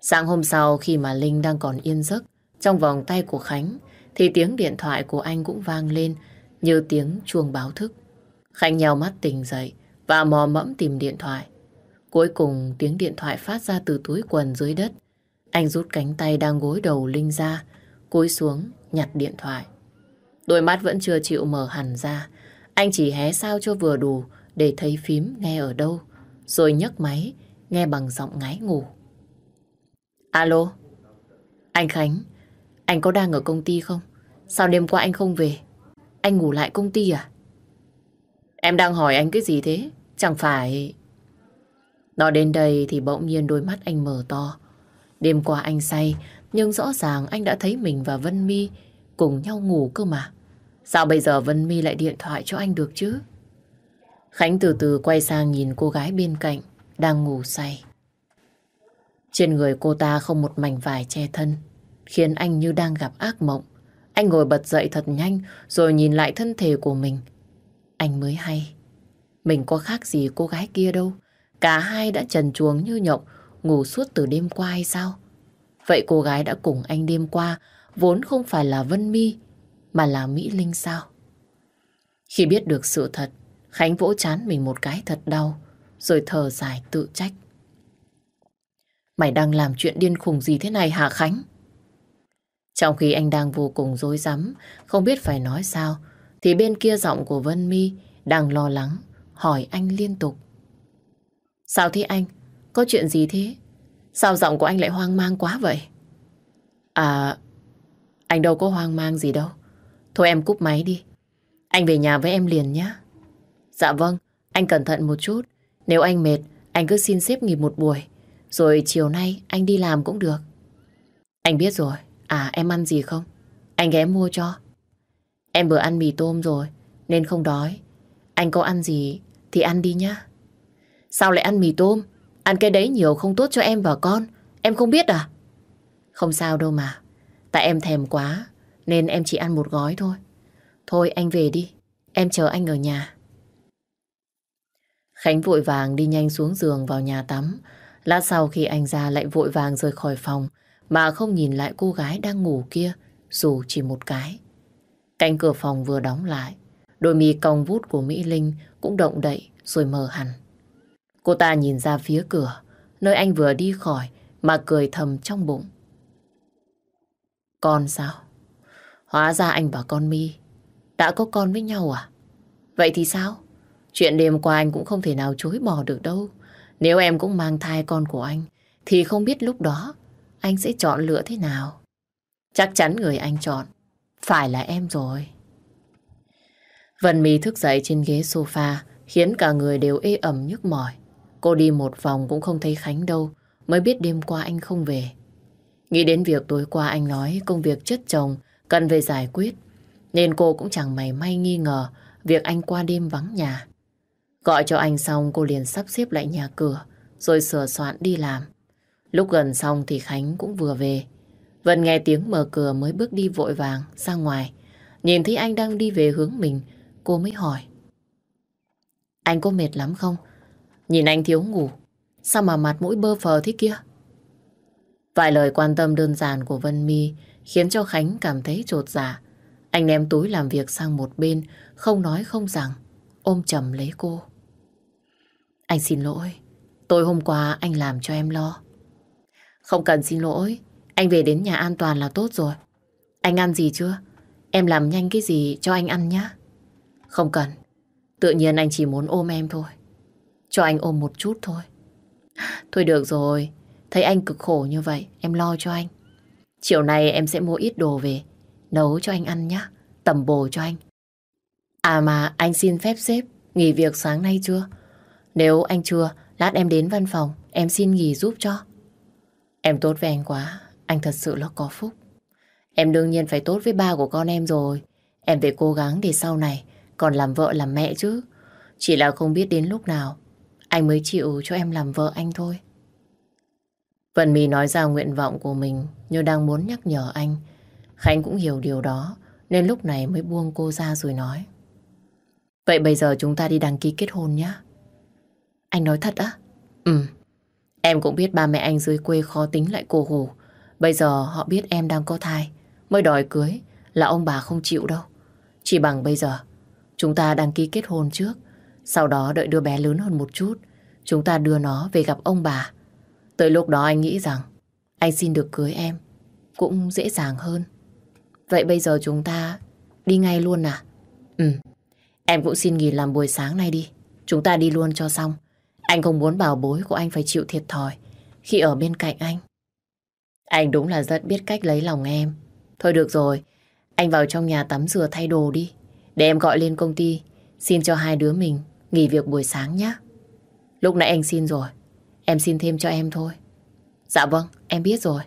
Sáng hôm sau, khi mà Linh đang còn yên giấc, trong vòng tay của Khánh, thì tiếng điện thoại của anh cũng vang lên như tiếng chuông báo thức. Khánh nhào mắt tỉnh dậy và mò mẫm tìm điện thoại. Cuối cùng tiếng điện thoại phát ra từ túi quần dưới đất. Anh rút cánh tay đang gối đầu Linh ra, cúi xuống nhặt điện thoại. Đôi mắt vẫn chưa chịu mở hẳn ra. Anh chỉ hé sao cho vừa đủ để thấy phím nghe ở đâu. Rồi nhấc máy, nghe bằng giọng ngái ngủ. Alo, anh Khánh, anh có đang ở công ty không? Sao đêm qua anh không về? Anh ngủ lại công ty à? Em đang hỏi anh cái gì thế? Chẳng phải... Nói đến đây thì bỗng nhiên đôi mắt anh mở to. Đêm qua anh say, nhưng rõ ràng anh đã thấy mình và Vân Mi cùng nhau ngủ cơ mà. Sao bây giờ Vân Mi lại điện thoại cho anh được chứ? Khánh từ từ quay sang nhìn cô gái bên cạnh, đang ngủ say. Trên người cô ta không một mảnh vải che thân, khiến anh như đang gặp ác mộng. Anh ngồi bật dậy thật nhanh rồi nhìn lại thân thể của mình. Anh mới hay. Mình có khác gì cô gái kia đâu. Cả hai đã trần chuồng như nhộng, ngủ suốt từ đêm qua hay sao? Vậy cô gái đã cùng anh đêm qua vốn không phải là Vân Mi mà là Mỹ Linh sao? Khi biết được sự thật, Khánh vỗ chán mình một cái thật đau, rồi thở dài tự trách. Mày đang làm chuyện điên khùng gì thế này hả Khánh? Trong khi anh đang vô cùng rối rắm, không biết phải nói sao, thì bên kia giọng của Vân Mi đang lo lắng, hỏi anh liên tục. Sao thế anh? Có chuyện gì thế? Sao giọng của anh lại hoang mang quá vậy? À, anh đâu có hoang mang gì đâu. Thôi em cúp máy đi. Anh về nhà với em liền nhé. Dạ vâng, anh cẩn thận một chút. Nếu anh mệt, anh cứ xin xếp nghỉ một buổi. Rồi chiều nay anh đi làm cũng được. Anh biết rồi. À em ăn gì không? Anh ghé mua cho. Em vừa ăn mì tôm rồi, nên không đói. Anh có ăn gì thì ăn đi nhá. Sao lại ăn mì tôm? Ăn cái đấy nhiều không tốt cho em và con. Em không biết à? Không sao đâu mà. Tại em thèm quá, nên em chỉ ăn một gói thôi. Thôi anh về đi, em chờ anh ở nhà. Khánh vội vàng đi nhanh xuống giường vào nhà tắm. Lát sau khi anh ra lại vội vàng rời khỏi phòng mà không nhìn lại cô gái đang ngủ kia dù chỉ một cái. Cánh cửa phòng vừa đóng lại, đôi mi cong vút của Mỹ Linh cũng động đậy rồi mờ hẳn. Cô ta nhìn ra phía cửa, nơi anh vừa đi khỏi mà cười thầm trong bụng. Con sao? Hóa ra anh và con mi đã có con với nhau à? Vậy thì sao? Chuyện đêm qua anh cũng không thể nào chối bỏ được đâu. Nếu em cũng mang thai con của anh, thì không biết lúc đó anh sẽ chọn lựa thế nào. Chắc chắn người anh chọn phải là em rồi. Vân My thức dậy trên ghế sofa, khiến cả người đều ê ẩm nhức mỏi. Cô đi một vòng cũng không thấy Khánh đâu, mới biết đêm qua anh không về. Nghĩ đến việc tối qua anh nói công việc chất chồng cần về giải quyết, nên cô cũng chẳng mảy may nghi ngờ việc anh qua đêm vắng nhà. Gọi cho anh xong cô liền sắp xếp lại nhà cửa, rồi sửa soạn đi làm. Lúc gần xong thì Khánh cũng vừa về. Vân nghe tiếng mở cửa mới bước đi vội vàng ra ngoài. Nhìn thấy anh đang đi về hướng mình, cô mới hỏi. Anh có mệt lắm không? Nhìn anh thiếu ngủ, sao mà mặt mũi bơ phờ thế kia? Vài lời quan tâm đơn giản của Vân Mi khiến cho Khánh cảm thấy trột dạ. Anh ném túi làm việc sang một bên, không nói không rằng, ôm chầm lấy cô. Anh xin lỗi, tối hôm qua anh làm cho em lo. Không cần xin lỗi, anh về đến nhà an toàn là tốt rồi. Anh ăn gì chưa? Em làm nhanh cái gì cho anh ăn nhé. Không cần, tự nhiên anh chỉ muốn ôm em thôi. Cho anh ôm một chút thôi. Thôi được rồi, thấy anh cực khổ như vậy, em lo cho anh. Chiều nay em sẽ mua ít đồ về, nấu cho anh ăn nhé, tầm bồ cho anh. À mà anh xin phép sếp nghỉ việc sáng nay chưa? Nếu anh chưa, lát em đến văn phòng, em xin nghỉ giúp cho. Em tốt với anh quá, anh thật sự là có phúc. Em đương nhiên phải tốt với ba của con em rồi. Em phải cố gắng để sau này còn làm vợ làm mẹ chứ. Chỉ là không biết đến lúc nào anh mới chịu cho em làm vợ anh thôi. Vân My nói ra nguyện vọng của mình như đang muốn nhắc nhở anh. Khánh cũng hiểu điều đó nên lúc này mới buông cô ra rồi nói. Vậy bây giờ chúng ta đi đăng ký kết hôn nhé. Anh nói thật á? Ừ. Em cũng biết ba mẹ anh dưới quê khó tính lại cổ hủ. Bây giờ họ biết em đang có thai, mới đòi cưới là ông bà không chịu đâu. Chỉ bằng bây giờ, chúng ta đăng ký kết hôn trước. Sau đó đợi đứa bé lớn hơn một chút, chúng ta đưa nó về gặp ông bà. Tới lúc đó anh nghĩ rằng anh xin được cưới em cũng dễ dàng hơn. Vậy bây giờ chúng ta đi ngay luôn à? Ừ, em cũng xin nghỉ làm buổi sáng nay đi. Chúng ta đi luôn cho xong. Anh không muốn bảo bối của anh phải chịu thiệt thòi khi ở bên cạnh anh. Anh đúng là rất biết cách lấy lòng em. Thôi được rồi, anh vào trong nhà tắm rửa thay đồ đi. Để em gọi lên công ty, xin cho hai đứa mình nghỉ việc buổi sáng nhé. Lúc nãy anh xin rồi, em xin thêm cho em thôi. Dạ vâng, em biết rồi.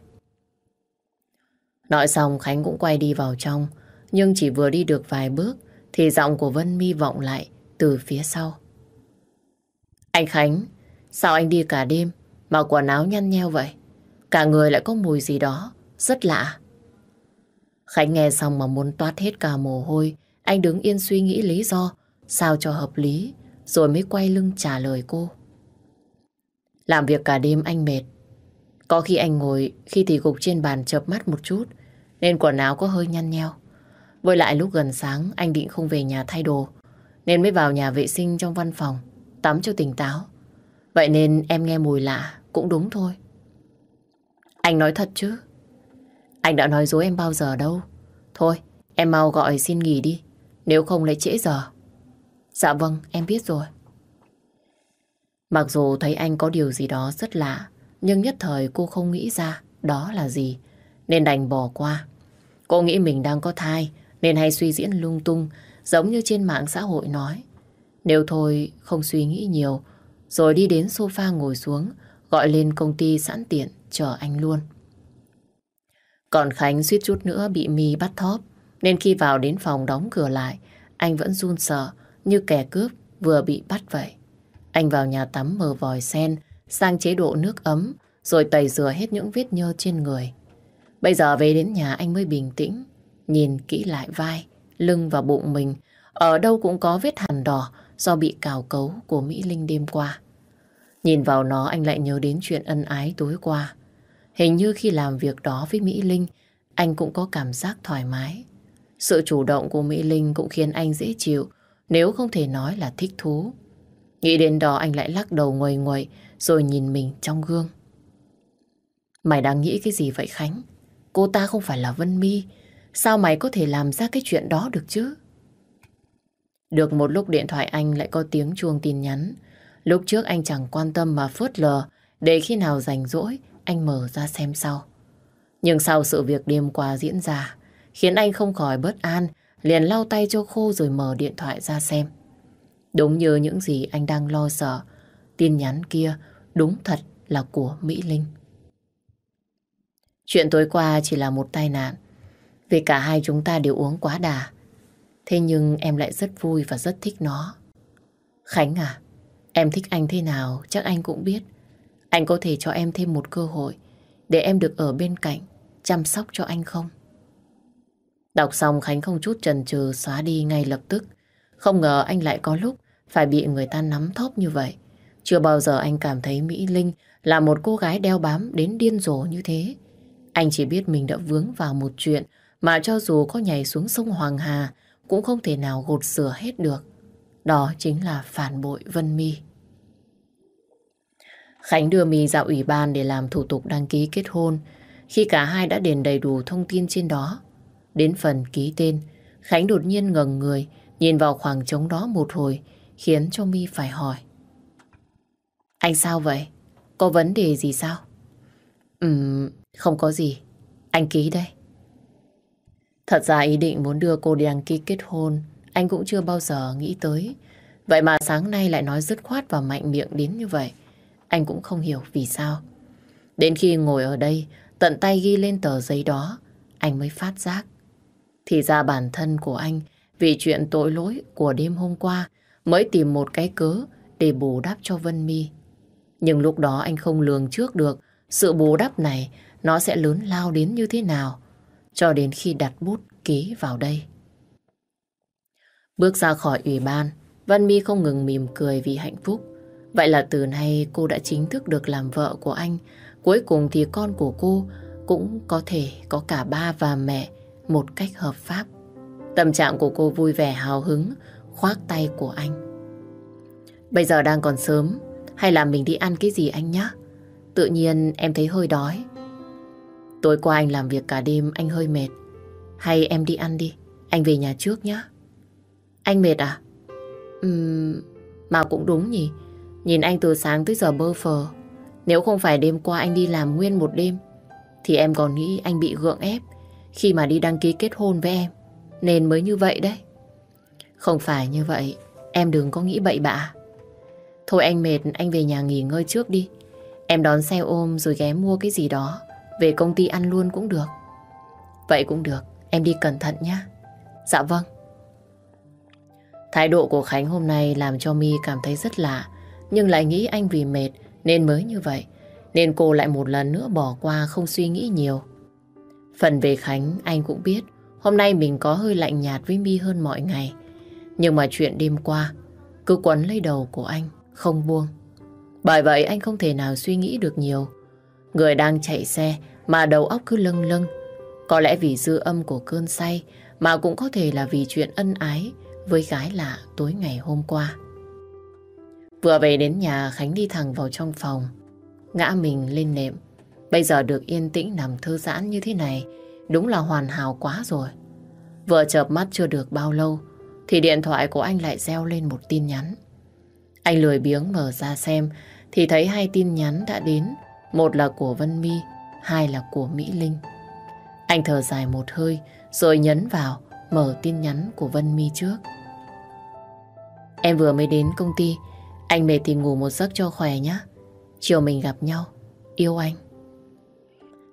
Nói xong Khánh cũng quay đi vào trong, nhưng chỉ vừa đi được vài bước thì giọng của Vân Mi vọng lại từ phía sau. Anh Khánh, sao anh đi cả đêm mà quần áo nhăn nheo vậy? Cả người lại có mùi gì đó, rất lạ. Khánh nghe xong mà muốn toát hết cả mồ hôi. Anh đứng yên suy nghĩ lý do, sao cho hợp lý, rồi mới quay lưng trả lời cô. Làm việc cả đêm anh mệt, Có khi anh ngồi, khi thì gục trên bàn chợp mắt một chút, nên quần áo có hơi nhăn nheo. Với lại lúc gần sáng, anh định không về nhà thay đồ, nên mới vào nhà vệ sinh trong văn phòng, tắm cho tỉnh táo. Vậy nên em nghe mùi lạ, cũng đúng thôi. Anh nói thật chứ? Anh đã nói dối em bao giờ đâu. Thôi, em mau gọi xin nghỉ đi, nếu không lại trễ giờ. Dạ vâng, em biết rồi. Mặc dù thấy anh có điều gì đó rất lạ, nhưng nhất thời cô không nghĩ ra đó là gì, nên đành bỏ qua. Cô nghĩ mình đang có thai, nên hay suy diễn lung tung, giống như trên mạng xã hội nói. Nếu thôi không suy nghĩ nhiều, rồi đi đến sofa ngồi xuống, gọi lên công ty sẵn tiện, chờ anh luôn. Còn Khánh suýt chút nữa bị mi bắt thóp, nên khi vào đến phòng đóng cửa lại, anh vẫn run sợ như kẻ cướp vừa bị bắt vậy. Anh vào nhà tắm mở vòi sen sang chế độ nước ấm rồi tẩy rửa hết những vết nhơ trên người. Bây giờ về đến nhà anh mới bình tĩnh, nhìn kỹ lại vai, lưng và bụng mình. Ở đâu cũng có vết hằn đỏ do bị cào cấu của Mỹ Linh đêm qua. Nhìn vào nó anh lại nhớ đến chuyện ân ái tối qua. Hình như khi làm việc đó với Mỹ Linh, anh cũng có cảm giác thoải mái. Sự chủ động của Mỹ Linh cũng khiến anh dễ chịu, nếu không thể nói là thích thú. Nghĩ đến đó anh lại lắc đầu nguầy nguầy rồi nhìn mình trong gương. Mày đang nghĩ cái gì vậy Khánh? Cô ta không phải là Vân Mi. Sao mày có thể làm ra cái chuyện đó được chứ? Được một lúc điện thoại anh lại có tiếng chuông tin nhắn. Lúc trước anh chẳng quan tâm mà phớt lờ để khi nào rảnh rỗi anh mở ra xem sau. Nhưng sau sự việc đêm qua diễn ra khiến anh không khỏi bất an liền lau tay cho khô rồi mở điện thoại ra xem. Đúng như những gì anh đang lo sợ, tin nhắn kia đúng thật là của Mỹ Linh. Chuyện tối qua chỉ là một tai nạn, vì cả hai chúng ta đều uống quá đà. Thế nhưng em lại rất vui và rất thích nó. Khánh à, em thích anh thế nào chắc anh cũng biết. Anh có thể cho em thêm một cơ hội để em được ở bên cạnh, chăm sóc cho anh không? Đọc xong Khánh không chút chần chừ xóa đi ngay lập tức. Không ngờ anh lại có lúc phải bị người ta nắm thóp như vậy. Chưa bao giờ anh cảm thấy Mỹ Linh là một cô gái đeo bám đến điên rồ như thế. Anh chỉ biết mình đã vướng vào một chuyện mà cho dù có nhảy xuống sông Hoàng Hà cũng không thể nào gột rửa hết được. Đó chính là phản bội Vân Mi. Khánh đưa Mi ra ủy ban để làm thủ tục đăng ký kết hôn. Khi cả hai đã điền đầy đủ thông tin trên đó, đến phần ký tên, Khánh đột nhiên ngẩng người, nhìn vào khoảng trống đó một hồi, khiến cho Mi phải hỏi. Anh sao vậy? Có vấn đề gì sao? Ừm, không có gì. Anh ký đây. Thật ra ý định muốn đưa cô đi đăng ký kết hôn, anh cũng chưa bao giờ nghĩ tới. Vậy mà sáng nay lại nói dứt khoát và mạnh miệng đến như vậy. Anh cũng không hiểu vì sao. Đến khi ngồi ở đây, tận tay ghi lên tờ giấy đó, anh mới phát giác. Thì ra bản thân của anh, vì chuyện tội lỗi của đêm hôm qua, mới tìm một cái cớ để bù đắp cho Vân Mi. Nhưng lúc đó anh không lường trước được sự bù đắp này nó sẽ lớn lao đến như thế nào cho đến khi đặt bút ký vào đây. Bước ra khỏi ủy ban, Văn Mi không ngừng mỉm cười vì hạnh phúc. Vậy là từ nay cô đã chính thức được làm vợ của anh. Cuối cùng thì con của cô cũng có thể có cả ba và mẹ một cách hợp pháp. Tâm trạng của cô vui vẻ hào hứng, khoác tay của anh. Bây giờ đang còn sớm, hay là mình đi ăn cái gì anh nhé? Tự nhiên em thấy hơi đói. Tối qua anh làm việc cả đêm, anh hơi mệt. Hay em đi ăn đi, anh về nhà trước nhé. Anh mệt à? Ừm, mà cũng đúng nhỉ. Nhìn anh từ sáng tới giờ bơ phờ. Nếu không phải đêm qua anh đi làm nguyên một đêm, thì em còn nghĩ anh bị gượng ép khi mà đi đăng ký kết hôn với em. Nên mới như vậy đấy. Không phải như vậy, em đừng có nghĩ bậy bạ. Thôi anh mệt, anh về nhà nghỉ ngơi trước đi. Em đón xe ôm rồi ghé mua cái gì đó. Về công ty ăn luôn cũng được. Vậy cũng được, em đi cẩn thận nhé. Dạ vâng. Thái độ của Khánh hôm nay làm cho My cảm thấy rất lạ, nhưng lại nghĩ anh vì mệt nên mới như vậy. Nên cô lại một lần nữa bỏ qua không suy nghĩ nhiều. Phần về Khánh, anh cũng biết hôm nay mình có hơi lạnh nhạt với My hơn mọi ngày. Nhưng mà chuyện đêm qua cứ quấn lấy đầu của anh, không buông. Bởi vậy anh không thể nào suy nghĩ được nhiều. Người đang chạy xe mà đầu óc cứ lâng lâng. Có lẽ vì dư âm của cơn say mà cũng có thể là vì chuyện ân ái với gái lạ tối ngày hôm qua. Vừa về đến nhà Khánh đi thẳng vào trong phòng, ngã mình lên nệm. Bây giờ được yên tĩnh nằm thư giãn như thế này, đúng là hoàn hảo quá rồi. Vừa chợp mắt chưa được bao lâu, thì điện thoại của anh lại reo lên một tin nhắn. Anh lười biếng mở ra xem, thì thấy hai tin nhắn đã đến. Một là của Vân mi hai là của Mỹ Linh. Anh thở dài một hơi, rồi nhấn vào, mở tin nhắn của Vân My trước. Em vừa mới đến công ty, anh mệt thì ngủ một giấc cho khỏe nhé. Chiều mình gặp nhau. Yêu anh.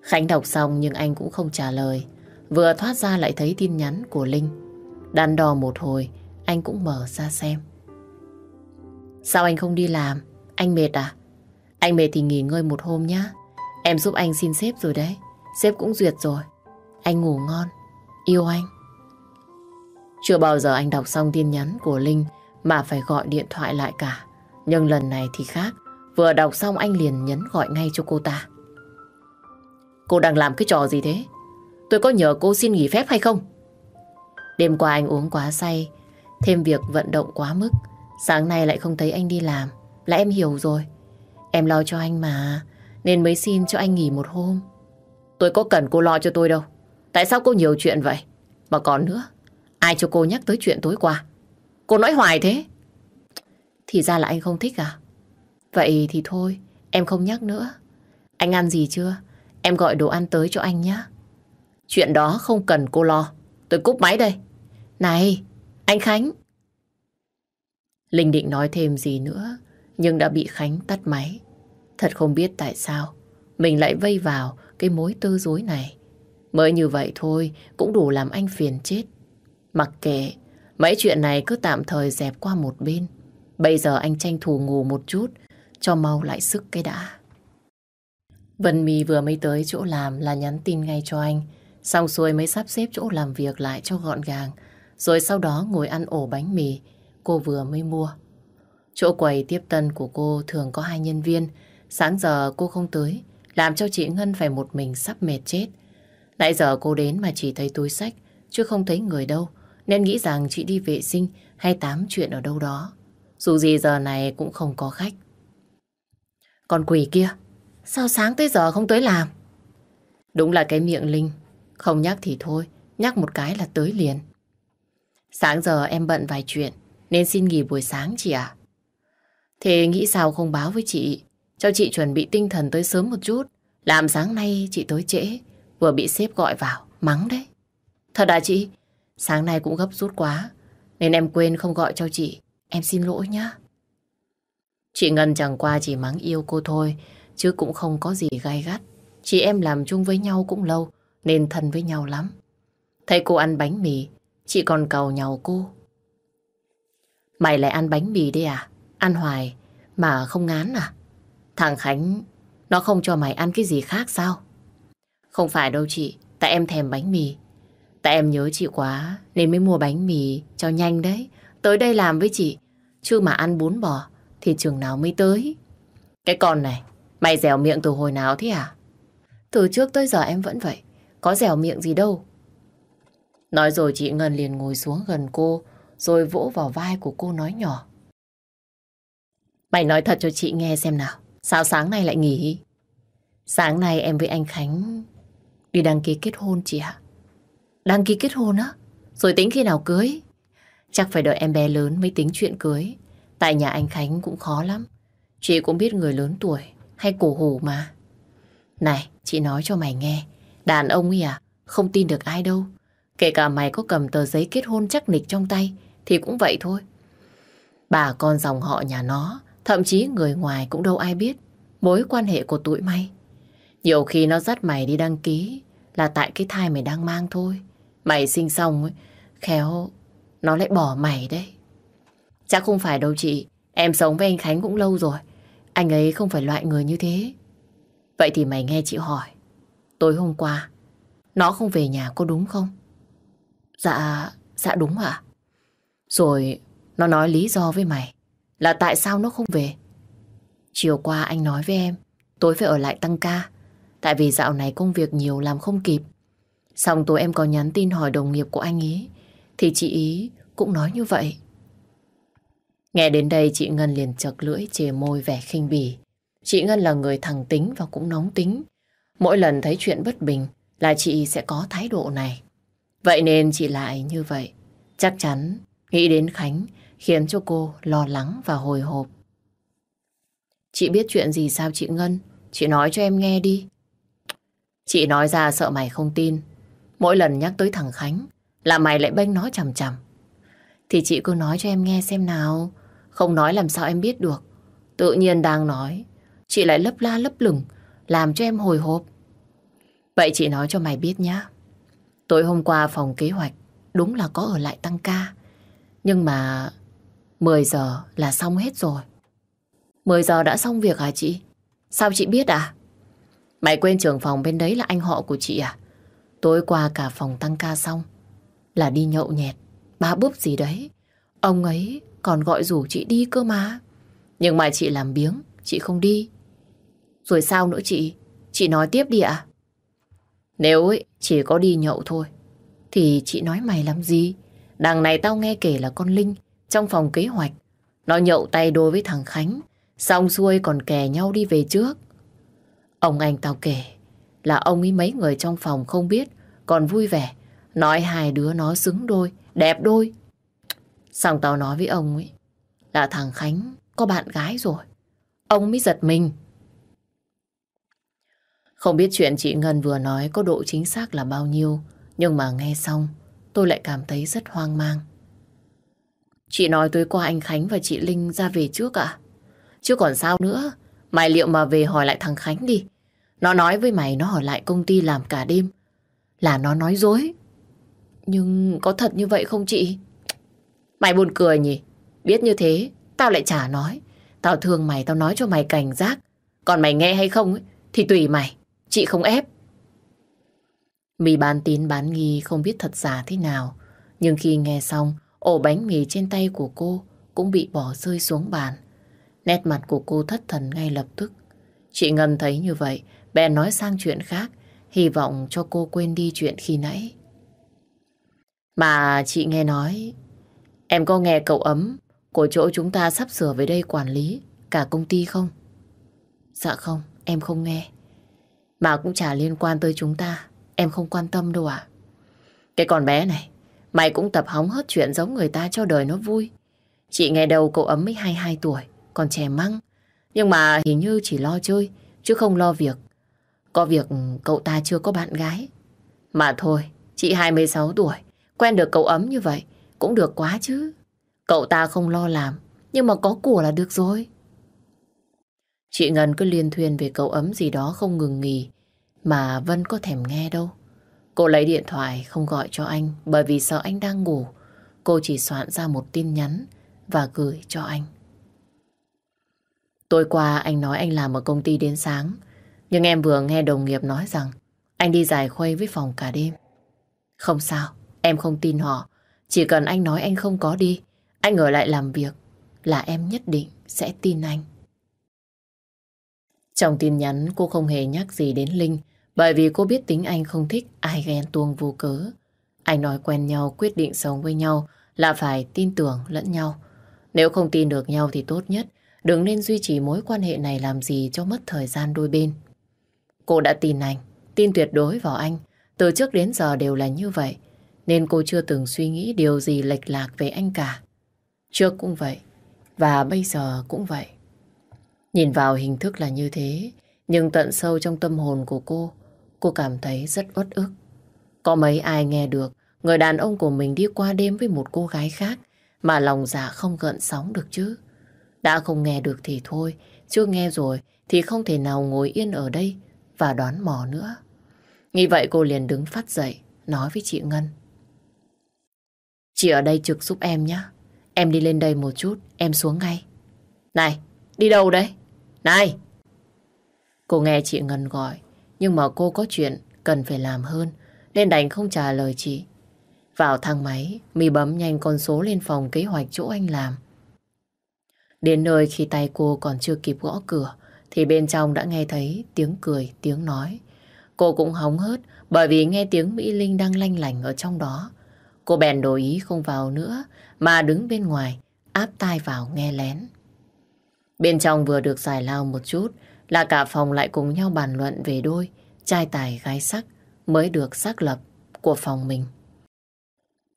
Khánh đọc xong nhưng anh cũng không trả lời. Vừa thoát ra lại thấy tin nhắn của Linh. Đắn đo một hồi, anh cũng mở ra xem. Sao anh không đi làm? Anh mệt à? Anh mệt thì nghỉ ngơi một hôm nhá. Em giúp anh xin sếp rồi đấy. Sếp cũng duyệt rồi. Anh ngủ ngon. Yêu anh. Chưa bao giờ anh đọc xong tin nhắn của Linh mà phải gọi điện thoại lại cả. Nhưng lần này thì khác. Vừa đọc xong anh liền nhấn gọi ngay cho cô ta. Cô đang làm cái trò gì thế? Tôi có nhờ cô xin nghỉ phép hay không? Đêm qua anh uống quá say, thêm việc vận động quá mức. Sáng nay lại không thấy anh đi làm, là em hiểu rồi. Em lo cho anh mà, nên mới xin cho anh nghỉ một hôm. Tôi có cần cô lo cho tôi đâu. Tại sao cô nhiều chuyện vậy? Mà còn nữa, ai cho cô nhắc tới chuyện tối qua? Cô nói hoài thế. Thì ra là anh không thích à? Vậy thì thôi, em không nhắc nữa. Anh ăn gì chưa? Em gọi đồ ăn tới cho anh nhé. Chuyện đó không cần cô lo. Tôi cúp máy đây. Này, anh Khánh. Linh định nói thêm gì nữa, nhưng đã bị Khánh tắt máy. Thật không biết tại sao mình lại vây vào cái mối tư dối này. Mới như vậy thôi cũng đủ làm anh phiền chết. Mặc kệ, mấy chuyện này cứ tạm thời dẹp qua một bên. Bây giờ anh tranh thủ ngủ một chút cho mau lại sức cái đã. Vân My vừa mới tới chỗ làm là nhắn tin ngay cho anh. Xong xuôi mới sắp xếp chỗ làm việc lại cho gọn gàng. Rồi sau đó ngồi ăn ổ bánh mì cô vừa mới mua. Chỗ quầy tiếp tân của cô thường có hai nhân viên. Sáng giờ cô không tới, làm cho chị Ngân phải một mình sắp mệt chết. Nãy giờ cô đến mà chỉ thấy túi sách, chứ không thấy người đâu. Nên nghĩ rằng chị đi vệ sinh hay tám chuyện ở đâu đó. Dù gì giờ này cũng không có khách. Còn quỷ kia, sao sáng tới giờ không tới làm? Đúng là cái miệng Linh, không nhắc thì thôi, nhắc một cái là tới liền. Sáng giờ em bận vài chuyện, nên xin nghỉ buổi sáng chị ạ. Thế nghĩ sao không báo với chị, cho chị chuẩn bị tinh thần tới sớm một chút. Làm sáng nay chị tới trễ, vừa bị sếp gọi vào, mắng đấy. Thật à chị, sáng nay cũng gấp rút quá, nên em quên không gọi cho chị. Em xin lỗi nhá. Chị Ngân chẳng qua chỉ mắng yêu cô thôi, chứ cũng không có gì gai gắt. Chị em làm chung với nhau cũng lâu, nên thân với nhau lắm. Thấy cô ăn bánh mì, chị còn cầu nhau cô. Mày lại ăn bánh mì đi à? Ăn hoài mà không ngán à? Thằng Khánh nó không cho mày ăn cái gì khác sao? Không phải đâu chị, tại em thèm bánh mì. Tại em nhớ chị quá nên mới mua bánh mì cho nhanh đấy. Tới đây làm với chị. Chứ mà ăn bún bò thì chừng nào mới tới. Cái con này, mày dẻo miệng từ hồi nào thế à? Từ trước tới giờ em vẫn vậy. Có dẻo miệng gì đâu. Nói rồi chị Ngân liền ngồi xuống gần cô rồi vỗ vào vai của cô nói nhỏ. Mày nói thật cho chị nghe xem nào. Sao sáng nay lại nghỉ? Sáng nay em với anh Khánh đi đăng ký kết hôn chị ạ. Đăng ký kết hôn á? Rồi tính khi nào cưới? Chắc phải đợi em bé lớn mới tính chuyện cưới. Tại nhà anh Khánh cũng khó lắm. Chị cũng biết người lớn tuổi hay cổ hủ mà. Này, chị nói cho mày nghe. Đàn ông ấy à, không tin được ai đâu. Kể cả mày có cầm tờ giấy kết hôn chắc nịch trong tay thì cũng vậy thôi. Bà con dòng họ nhà nó, thậm chí người ngoài cũng đâu ai biết mối quan hệ của tụi mày. Nhiều khi nó dắt mày đi đăng ký là tại cái thai mày đang mang thôi. Mày sinh xong ấy, khéo nó lại bỏ mày đấy. Chắc không phải đâu chị, em sống với anh Khánh cũng lâu rồi. Anh ấy không phải loại người như thế. Vậy thì mày nghe chị hỏi, tối hôm qua, nó không về nhà có đúng không? Dạ, dạ đúng ạ. Rồi nó nói lý do với mày là tại sao nó không về. Chiều qua anh nói với em tối phải ở lại tăng ca Tại vì dạo này công việc nhiều làm không kịp. Xong tối em có nhắn tin hỏi đồng nghiệp của anh ý. Thì chị ý cũng nói như vậy. Nghe đến đây chị Ngân liền chật lưỡi, chề môi vẻ khinh bỉ. Chị Ngân là người thẳng tính và cũng nóng tính. Mỗi lần thấy chuyện bất bình là chị sẽ có thái độ này. Vậy nên chị lại như vậy. Chắc chắn nghĩ đến Khánh khiến cho cô lo lắng và hồi hộp. Chị biết chuyện gì sao chị Ngân? Chị nói cho em nghe đi. Chị nói ra sợ mày không tin. Mỗi lần nhắc tới thằng Khánh là mày lại bênh nói chằm chằm. Thì chị cứ nói cho em nghe xem nào. Không nói làm sao em biết được. Tự nhiên đang nói. Chị lại lấp la lấp lửng. Làm cho em hồi hộp. Vậy chị nói cho mày biết nhá. Tối hôm qua phòng kế hoạch đúng là có ở lại tăng ca. Nhưng mà 10 giờ là xong hết rồi. 10 giờ đã xong việc hả chị? Sao chị biết à? Mày quên trưởng phòng bên đấy là anh họ của chị à? Tối qua cả phòng tăng ca xong là đi nhậu nhẹt, ba búp gì đấy. Ông ấy còn gọi rủ chị đi cơ mà. Nhưng mà chị làm biếng, chị không đi. Rồi sao nữa chị? Chị nói tiếp đi ạ. Nếu ấy, chỉ có đi nhậu thôi, thì chị nói mày làm gì? Đằng này tao nghe kể là con Linh trong phòng kế hoạch. Nó nhậu tay đôi với thằng Khánh, xong xuôi còn kè nhau đi về trước. Ông anh tao kể là ông ấy mấy người trong phòng không biết, còn vui vẻ, nói hai đứa nó xứng đôi, đẹp đôi. Xong tao nói với ông ấy là thằng Khánh có bạn gái rồi. Ông mới giật mình. Không biết chuyện chị Ngân vừa nói có độ chính xác là bao nhiêu, nhưng mà nghe xong tôi lại cảm thấy rất hoang mang. Chị nói tối qua anh Khánh và chị Linh ra về trước ạ? Chứ còn sao nữa, mày liệu mà về hỏi lại thằng Khánh đi. Nó nói với mày nó ở lại công ty làm cả đêm. Là nó nói dối. Nhưng có thật như vậy không chị? Mày buồn cười nhỉ? Biết như thế, tao lại chả nói. Tao thương mày, tao nói cho mày cảnh giác. Còn mày nghe hay không ấy, thì tùy mày. Chị không ép. Mì bán tín bán nghi không biết thật giả thế nào. Nhưng khi nghe xong, ổ bánh mì trên tay của cô cũng bị bỏ rơi xuống bàn. Nét mặt của cô thất thần ngay lập tức. Chị Ngân thấy như vậy, bèn nói sang chuyện khác, hy vọng cho cô quên đi chuyện khi nãy. Mà chị nghe nói, em có nghe cậu ấm của chỗ chúng ta sắp sửa về đây quản lý cả công ty không? Dạ không, em không nghe. Mà cũng chả liên quan tới chúng ta, em không quan tâm đâu ạ. Cái con bé này, mày cũng tập hóng hết chuyện giống người ta cho đời nó vui. Chị nghe đầu cậu ấm mới 22 tuổi, còn trẻ măng. Nhưng mà hình như chỉ lo chơi, chứ không lo việc. Có việc cậu ta chưa có bạn gái. Mà thôi, chị 26 tuổi, quen được cậu ấm như vậy, cũng được quá chứ. Cậu ta không lo làm, nhưng mà có của là được rồi. Chị Ngân cứ liên thuyên về cậu ấm gì đó không ngừng nghỉ, mà Vân có thèm nghe đâu. Cô lấy điện thoại không gọi cho anh bởi vì sợ anh đang ngủ. Cô chỉ soạn ra một tin nhắn và gửi cho anh. Tối qua anh nói anh làm ở công ty đến sáng, nhưng em vừa nghe đồng nghiệp nói rằng anh đi giải khuây với phòng cả đêm. Không sao, em không tin họ. Chỉ cần anh nói anh không có đi, anh ở lại làm việc là em nhất định sẽ tin anh. Trong tin nhắn cô không hề nhắc gì đến Linh bởi vì cô biết tính anh không thích ai ghen tuông vô cớ. Anh nói quen nhau, quyết định sống với nhau là phải tin tưởng lẫn nhau. Nếu không tin được nhau thì tốt nhất đừng nên duy trì mối quan hệ này làm gì cho mất thời gian đôi bên. Cô đã tin anh, tin tuyệt đối vào anh. Từ trước đến giờ đều là như vậy. Nên cô chưa từng suy nghĩ điều gì lệch lạc về anh cả. Trước cũng vậy. Và bây giờ cũng vậy. Nhìn vào hình thức là như thế. Nhưng tận sâu trong tâm hồn của cô, cô cảm thấy rất uất ức. Có mấy ai nghe được người đàn ông của mình đi qua đêm với một cô gái khác mà lòng dạ không gợn sóng được chứ. Đã không nghe được thì thôi, chưa nghe rồi thì không thể nào ngồi yên ở đây và đoán mò nữa. Nghĩ vậy cô liền đứng phát dậy, nói với chị Ngân. Chị ở đây trực giúp em nhé. Em đi lên đây một chút, em xuống ngay. Này, đi đâu đấy? Này! Cô nghe chị Ngân gọi, nhưng mà cô có chuyện cần phải làm hơn, nên đành không trả lời chị. Vào thang máy, mi bấm nhanh con số lên phòng kế hoạch chỗ anh làm. Đến nơi khi tay cô còn chưa kịp gõ cửa, thì bên trong đã nghe thấy tiếng cười, tiếng nói Cô cũng hóng hớt bởi vì nghe tiếng Mỹ Linh đang lanh lành ở trong đó. Cô bèn đổi ý không vào nữa mà đứng bên ngoài áp tai vào nghe lén. Bên trong vừa được giải lao một chút là cả phòng lại cùng nhau bàn luận về đôi, trai tài gái sắc mới được xác lập của phòng mình.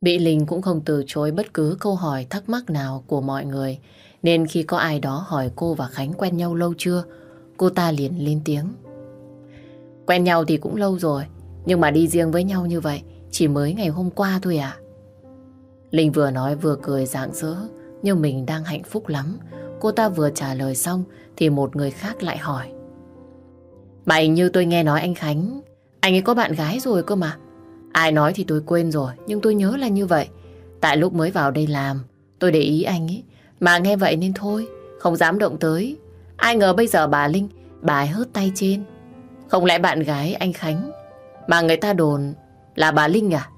Bị Linh cũng không từ chối bất cứ câu hỏi thắc mắc nào của mọi người, nên khi có ai đó hỏi cô và Khánh quen nhau lâu chưa, cô ta liền lên tiếng. Quen nhau thì cũng lâu rồi, nhưng mà đi riêng với nhau như vậy, chỉ mới ngày hôm qua thôi à. Linh vừa nói vừa cười rạng rỡ, nhưng mình đang hạnh phúc lắm. Cô ta vừa trả lời xong thì một người khác lại hỏi. Mà hình như tôi nghe nói anh Khánh, anh ấy có bạn gái rồi cơ mà. Ai nói thì tôi quên rồi, nhưng tôi nhớ là như vậy. Tại lúc mới vào đây làm, tôi để ý anh ấy. Mà nghe vậy nên thôi, không dám động tới. Ai ngờ bây giờ bà Linh, bà ấy hớt tay trên. Không lẽ bạn gái anh Khánh, mà người ta đồn là bà Linh à?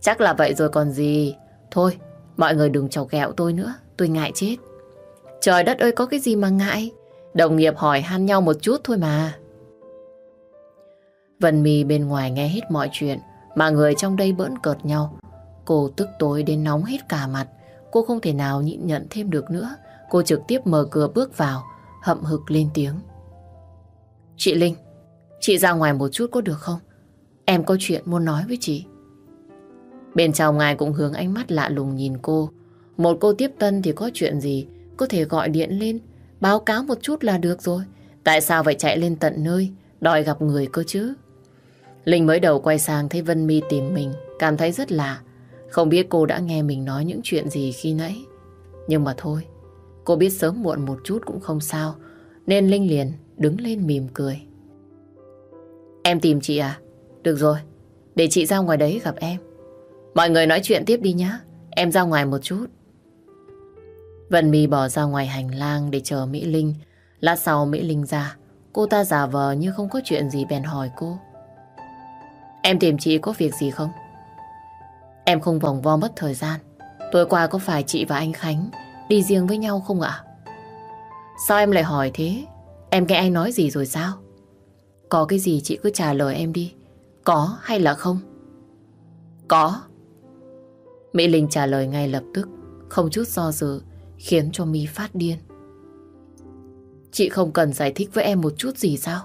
Chắc là vậy rồi còn gì. Thôi, mọi người đừng chọc ghẹo tôi nữa, tôi ngại chết. Trời đất ơi, có cái gì mà ngại? Đồng nghiệp hỏi han nhau một chút thôi mà. Vân Mì bên ngoài nghe hết mọi chuyện, Mà người trong đây bỡn cợt nhau. Cô tức tối đến nóng hết cả mặt. Cô không thể nào nhịn nhận thêm được nữa. Cô trực tiếp mở cửa bước vào, Hậm hực lên tiếng. Chị Linh, Chị ra ngoài một chút có được không? Em có chuyện muốn nói với chị. Bên trong ngài cũng hướng ánh mắt lạ lùng nhìn cô. Một cô tiếp tân thì có chuyện gì? Có thể gọi điện lên, báo cáo một chút là được rồi. Tại sao phải chạy lên tận nơi, đòi gặp người cơ chứ? Linh mới đầu quay sang thấy Vân Mi tìm mình, cảm thấy rất lạ. Không biết cô đã nghe mình nói những chuyện gì khi nãy. Nhưng mà thôi, cô biết sớm muộn một chút cũng không sao. Nên Linh liền đứng lên mỉm cười. Em tìm chị à? Được rồi, để chị ra ngoài đấy gặp em. Mọi người nói chuyện tiếp đi nhá. Em ra ngoài một chút. Vân My bỏ ra ngoài hành lang để chờ Mỹ Linh. Lát sau Mỹ Linh ra, cô ta giả vờ như không có chuyện gì bèn hỏi cô. Em tìm chị có việc gì không? Em không vòng vo mất thời gian. Tối qua có phải chị và anh Khánh đi riêng với nhau không ạ? Sao em lại hỏi thế? Em nghe anh nói gì rồi sao? Có cái gì chị cứ trả lời em đi. Có hay là không? Có. Mỹ Linh trả lời ngay lập tức, không chút do dự, khiến cho mi phát điên. Chị không cần giải thích với em một chút gì sao?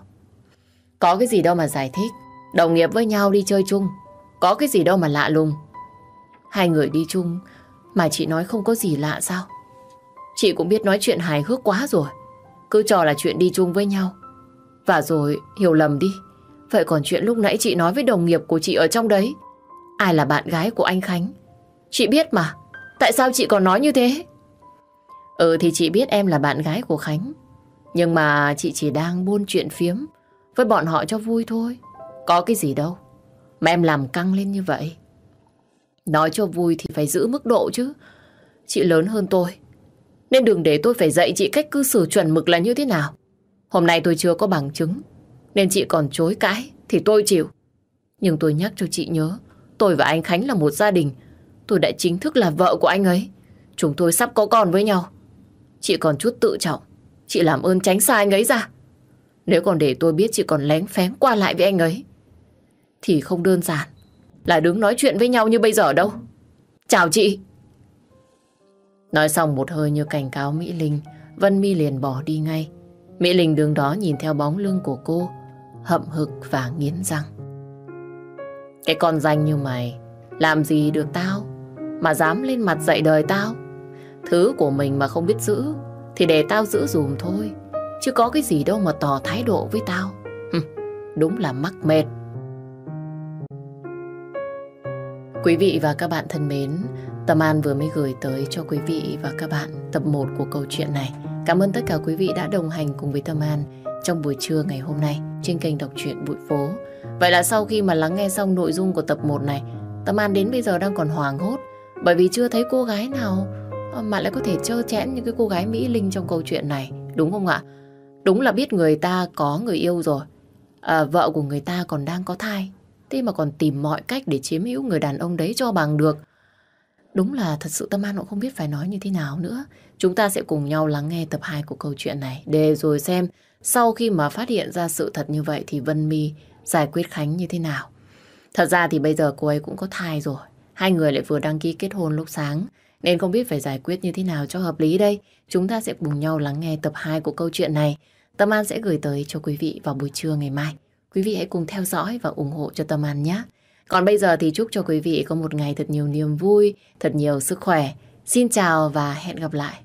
Có cái gì đâu mà giải thích. Đồng nghiệp với nhau đi chơi chung. Có cái gì đâu mà lạ lùng. Hai người đi chung, mà chị nói không có gì lạ sao? Chị cũng biết nói chuyện hài hước quá rồi. Cứ cho là chuyện đi chung với nhau. Và rồi, hiểu lầm đi. Vậy còn chuyện lúc nãy chị nói với đồng nghiệp của chị ở trong đấy. Ai là bạn gái của anh Khánh? Chị biết mà. Tại sao chị còn nói như thế? Ừ thì chị biết em là bạn gái của Khánh. Nhưng mà chị chỉ đang buôn chuyện phiếm với bọn họ cho vui thôi. Có cái gì đâu. Mà em làm căng lên như vậy. Nói cho vui thì phải giữ mức độ chứ. Chị lớn hơn tôi. Nên đừng để tôi phải dạy chị cách cư xử chuẩn mực là như thế nào. Hôm nay tôi chưa có bằng chứng. Nên chị còn chối cãi thì tôi chịu. Nhưng tôi nhắc cho chị nhớ. Tôi và anh Khánh là một gia đình. Tôi đã chính thức là vợ của anh ấy. Chúng tôi sắp có con với nhau. Chị còn chút tự trọng. Chị làm ơn tránh xa anh ấy ra. Nếu còn để tôi biết chị còn lén phén qua lại với anh ấy, Thì không đơn giản Là đứng nói chuyện với nhau như bây giờ đâu. Chào chị. Nói xong một hơi như cảnh cáo Mỹ Linh, Vân Mi liền bỏ đi ngay. Mỹ Linh đứng đó nhìn theo bóng lưng của cô, Hậm hực và nghiến răng. Cái con danh như mày, Làm gì được tao? Mà dám lên mặt dạy đời tao? Thứ của mình mà không biết giữ Thì để tao giữ dùm thôi. Chứ có cái gì đâu mà tỏ thái độ với tao. Đúng là mắc mệt. Quý vị và các bạn thân mến Tâm An vừa mới gửi tới cho quý vị và các bạn tập 1 của câu chuyện này. Cảm ơn tất cả quý vị đã đồng hành cùng với Tâm An trong buổi trưa ngày hôm nay trên kênh đọc truyện Bụi Phố. Vậy là sau khi mà lắng nghe xong nội dung của tập 1 này, Tâm An đến bây giờ đang còn hoảng hốt bởi vì chưa thấy cô gái nào mà lại có thể trơ chẽn như cái cô gái Mỹ Linh trong câu chuyện này. Đúng không ạ? Đúng là biết người ta có người yêu rồi. À, vợ của người ta còn đang có thai. Thế mà còn tìm mọi cách để chiếm hữu người đàn ông đấy cho bằng được. Đúng là thật sự Tâm An cũng không biết phải nói như thế nào nữa. Chúng ta sẽ cùng nhau lắng nghe tập 2 của câu chuyện này. Để rồi xem sau khi mà phát hiện ra sự thật như vậy thì Vân My giải quyết Khánh như thế nào. Thật ra thì bây giờ cô ấy cũng có thai rồi. Hai người lại vừa đăng ký kết hôn lúc sáng. Nên không biết phải giải quyết như thế nào cho hợp lý đây. Chúng ta sẽ cùng nhau lắng nghe tập 2 của câu chuyện này. Tâm An sẽ gửi tới cho quý vị vào buổi trưa ngày mai. Quý vị hãy cùng theo dõi và ủng hộ cho Tâm An nhé. Còn bây giờ thì chúc cho quý vị có một ngày thật nhiều niềm vui, thật nhiều sức khỏe. Xin chào và hẹn gặp lại.